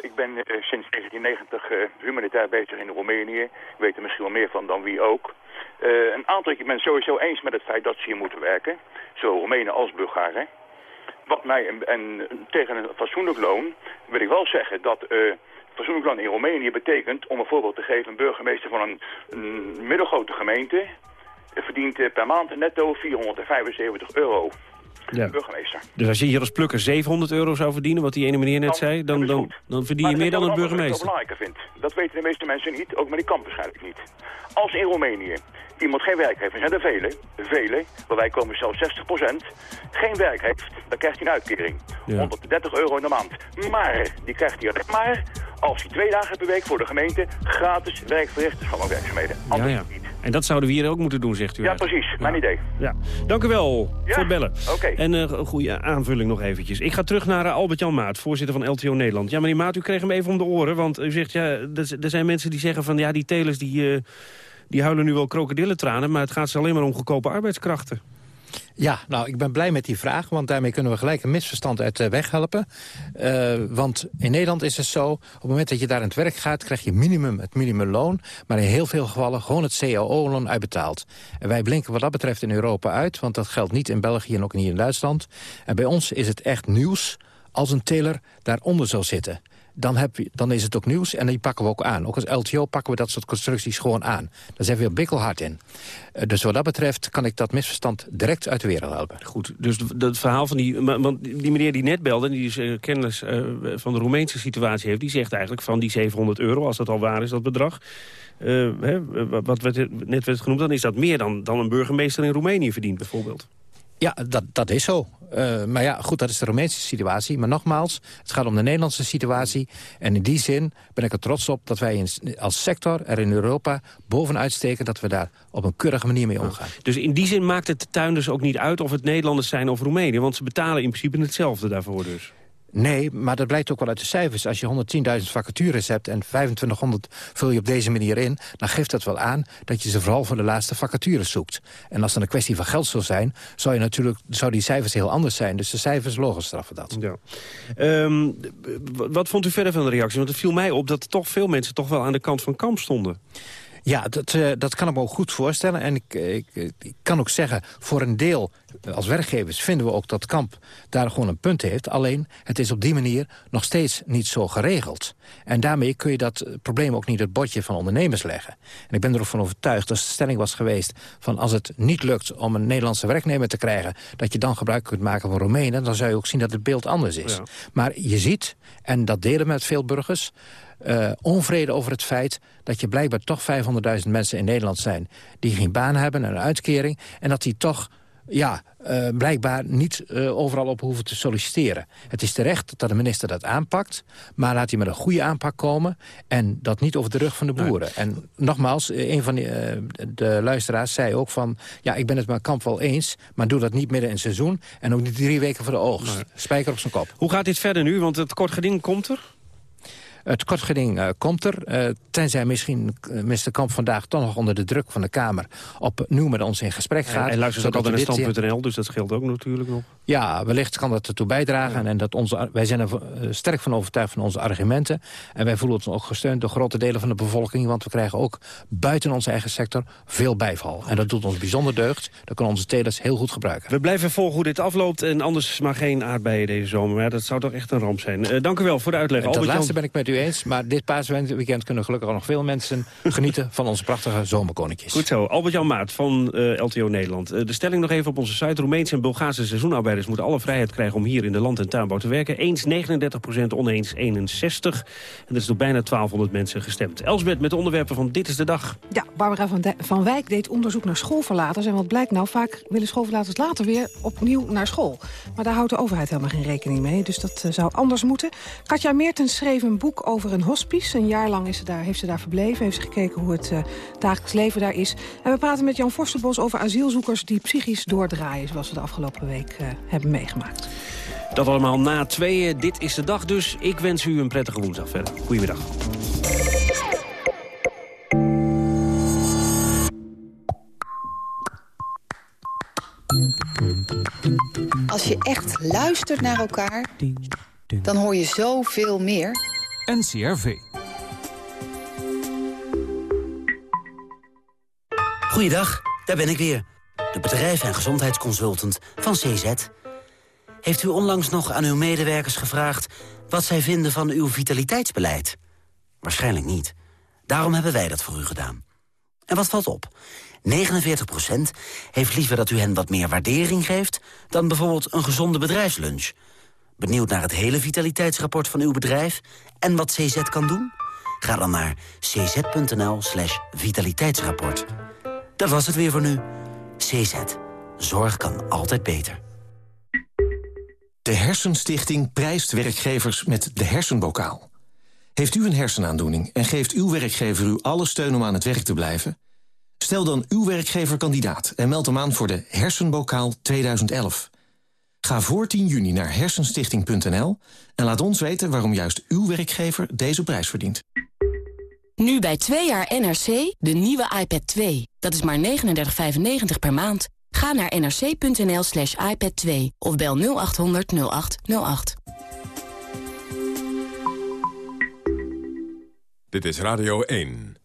ik ben uh, sinds 1990 uh, humanitair bezig in Roemenië. Ik weet er misschien wel meer van dan wie ook. Een aantal keer ben sowieso eens met het feit dat ze hier moeten werken. Zowel Roemenen als Bulgaren. Wat mij en, en tegen een fatsoenlijk loon wil ik wel zeggen dat fatsoenlijk loon in Roemenië betekent, om een voorbeeld te geven, een burgemeester van een middelgrote gemeente verdient per maand netto 475 euro. Ja. Burgemeester. Dus als je hier als plukker 700 euro zou verdienen, wat die ene meneer net zei... dan, dan, dan verdien je Maar meer dan een is burgemeester. Wat ik. Dat weten de meeste mensen niet, ook met die kamp waarschijnlijk niet. Als in Roemenië iemand geen werk heeft, en zijn er velen, velen, bij wij komen zelfs 60% geen werk heeft, dan krijgt hij een uitkering. 130 euro in de maand. Maar, die krijgt hij alleen maar als hij twee dagen per week voor de gemeente gratis werk verricht van mijn werkzaamheden. Ja, ja. En dat zouden we hier ook moeten doen, zegt u. Ja, uit. precies. Mijn idee. Ja. Dank u wel Ja, voor het bellen. oké. En eh, een goede aanvulling nog eventjes. Ik ga terug naar eh, Albert-Jan Maat, voorzitter van LTO Nederland. Ja, meneer Maat, u kreeg hem even om de oren. Want u zegt, ja, er er zijn mensen die zeggen van... ja, die telers die, eh, die huilen nu wel krokodillentranen... maar het gaat ze alleen maar om goedkope arbeidskrachten. Ja, nou, ik ben blij met die vraag, want daarmee kunnen we gelijk een misverstand uit de weg helpen. Eh, want in Nederland is het zo, op het moment dat je daar aan het werk gaat... krijg je minimum het minimumloon, maar in heel veel gevallen gewoon het CAO-loon uitbetaald. En wij blinken wat dat betreft in Europa uit, want dat geldt niet in België en ook niet in Duitsland. En bij ons is het echt nieuws als een teler daaronder zal zitten dan, heb je, dan is het ook nieuws en die pakken we ook aan. Ook als LTO pakken we dat soort constructies gewoon aan. Daar zijn we heel bikkelhard in. Eh, dus wat dat betreft kan ik dat misverstand direct uit de wereld helpen. Goed, dus dat verhaal van die... Want die meneer die net belde, die is, eh, kennis eh, van de Roemeense situatie heeft... die zegt eigenlijk van die 700 euro, als dat al waar is, dat bedrag... hè, wat werd, net werd genoemd, dan is dat meer dan, dan een burgemeester in Roemenië verdient bijvoorbeeld. Ja, dat, dat is zo. Eh, maar ja, goed, dat is de Roemeense situatie. Maar nogmaals, het gaat om de Nederlandse situatie. En in die zin ben ik er trots op dat wij als sector er in Europa bovenuit steken... dat we daar op een keurige manier mee omgaan. Dus in die zin maakt het de tuinders ook niet uit of het Nederlanders zijn of Roemenië. Want ze betalen in principe hetzelfde daarvoor dus. Nee, maar dat blijkt ook wel uit de cijfers. Als je 110.000 vacatures hebt en 2500 vul je op deze manier in... dan geeft dat wel aan dat je ze vooral voor de laatste vacatures zoekt. En als het een kwestie van geld zou zijn... zou, je natuurlijk, zou die cijfers heel anders zijn. Dus de cijfers logisch straffen dat. Ja. Ehm, wat vond u verder van de reactie? Want het viel mij op dat toch veel mensen toch wel aan de kant van Kamp stonden. Ja, dat, eh, dat kan ik me ook goed voorstellen. En ik, ik, ik kan ook zeggen, voor een deel eh, als werkgevers vinden we ook dat Kamp daar gewoon een punt heeft. Alleen, het is op die manier nog steeds niet zo geregeld. En daarmee kun je dat eh, probleem ook niet het bordje van ondernemers leggen. En ik ben er ook van overtuigd, als de stelling was geweest... van als het niet lukt om een Nederlandse werknemer te krijgen... dat je dan gebruik kunt maken van Roemenen... dan zou je ook zien dat het beeld anders is. Maar je ziet, en dat delen we met veel burgers... eh, onvrede over het feit dat je blijkbaar toch 500.000 mensen in Nederland zijn... die geen baan hebben en een uitkering... en dat die toch ja, eh, blijkbaar niet eh, overal op hoeven te solliciteren. Het is terecht dat de minister dat aanpakt... maar laat hij met een goede aanpak komen... en dat niet over de rug van de boeren. En nogmaals, een van de, de luisteraars zei ook van... ja, ik ben het met Kamp wel eens, maar doe dat niet midden in het seizoen... en ook niet drie weken voor de oogst. Spijker op zijn kop. Hoe gaat dit verder nu? Want het kort geding komt er. Het kortgeding eh, komt er, eh, tenzij misschien uh, minister Kamp vandaag toch nog onder de druk van de Kamer opnieuw met ons in gesprek gaat. Hij, hij luistert ook altijd naar stand.nl, dus dat scheelt ook natuurlijk nog. Ja, wellicht kan dat ertoe bijdragen. En dat onze, wij zijn er eh, sterk van overtuigd van onze argumenten. En wij voelen ons ook gesteund door grote delen van de bevolking. Want we krijgen ook buiten onze eigen sector veel bijval. En dat doet ons bijzonder deugd. Dat kunnen onze telers heel goed gebruiken. We blijven volgen hoe dit afloopt en anders maar geen aardbeien deze zomer. Maar ja, dat zou toch echt een ramp zijn. Eh, dank u wel voor de uitleg. Dat Albert-Jan- laatste ben ik met u eens. Maar dit paasweekend kunnen gelukkig nog veel mensen *laughs* genieten van onze prachtige zomerkoninkjes. Goed zo. Albert-Jan Maat van eh, LTO Nederland. Eh, de stelling nog even op onze site. Roemeense en Bulgaarse seizoenarbeiders moeten alle vrijheid krijgen om hier in de land- en tuinbouw te werken. Eens 39% oneens 61. En dat is door bijna 1200 mensen gestemd. Elsbeth met de onderwerpen van Dit is de Dag. Ja, Barbara van, van Wijk deed onderzoek naar schoolverlaters. En wat blijkt nou, vaak willen schoolverlaters later weer opnieuw naar school. Maar daar houdt de overheid helemaal geen rekening mee. Dus dat eh, zou anders moeten. Katja Meertens schreef een boek over een hospice. Een jaar lang is ze daar, heeft ze daar verbleven. Heeft ze gekeken hoe het eh, dagelijks leven daar is. En we praten met Jan Forsterbos over asielzoekers die psychisch doordraaien. Zoals we de afgelopen week eh, hebben meegemaakt. Dat allemaal na tweeën. Dit is de dag dus. Ik wens u een prettige woensdag verder. Goedemiddag. Als je echt luistert naar elkaar, dan hoor je zoveel meer. NCRV. Goeiedag, daar ben ik weer. De bedrijf- en gezondheidsconsultant van CZ. Heeft u onlangs nog aan uw medewerkers gevraagd... wat zij vinden van uw vitaliteitsbeleid? Waarschijnlijk niet. Daarom hebben wij dat voor u gedaan. En wat valt op? 49% heeft liever dat u hen wat meer waardering geeft... dan bijvoorbeeld een gezonde bedrijfslunch. Benieuwd naar het hele vitaliteitsrapport van uw bedrijf... en wat CZ kan doen? Ga dan naar cz.nl slash vitaliteitsrapport. Dat was het weer voor nu. CZ. Zorg kan altijd beter. De Hersenstichting prijst werkgevers met de hersenbokaal. Heeft u een hersenaandoening en geeft uw werkgever u alle steun om aan het werk te blijven? Stel dan uw werkgever kandidaat en meld hem aan voor de Hersenbokaal 2011. Ga voor 10 juni naar hersenstichting.nl en laat ons weten waarom juist uw werkgever deze prijs verdient. Nu bij 2 jaar NRC de nieuwe iPad 2. Dat is maar 39,95 per maand. Ga naar nrc.nl slash iPad 2 of bel 0800 0808. Dit is Radio 1.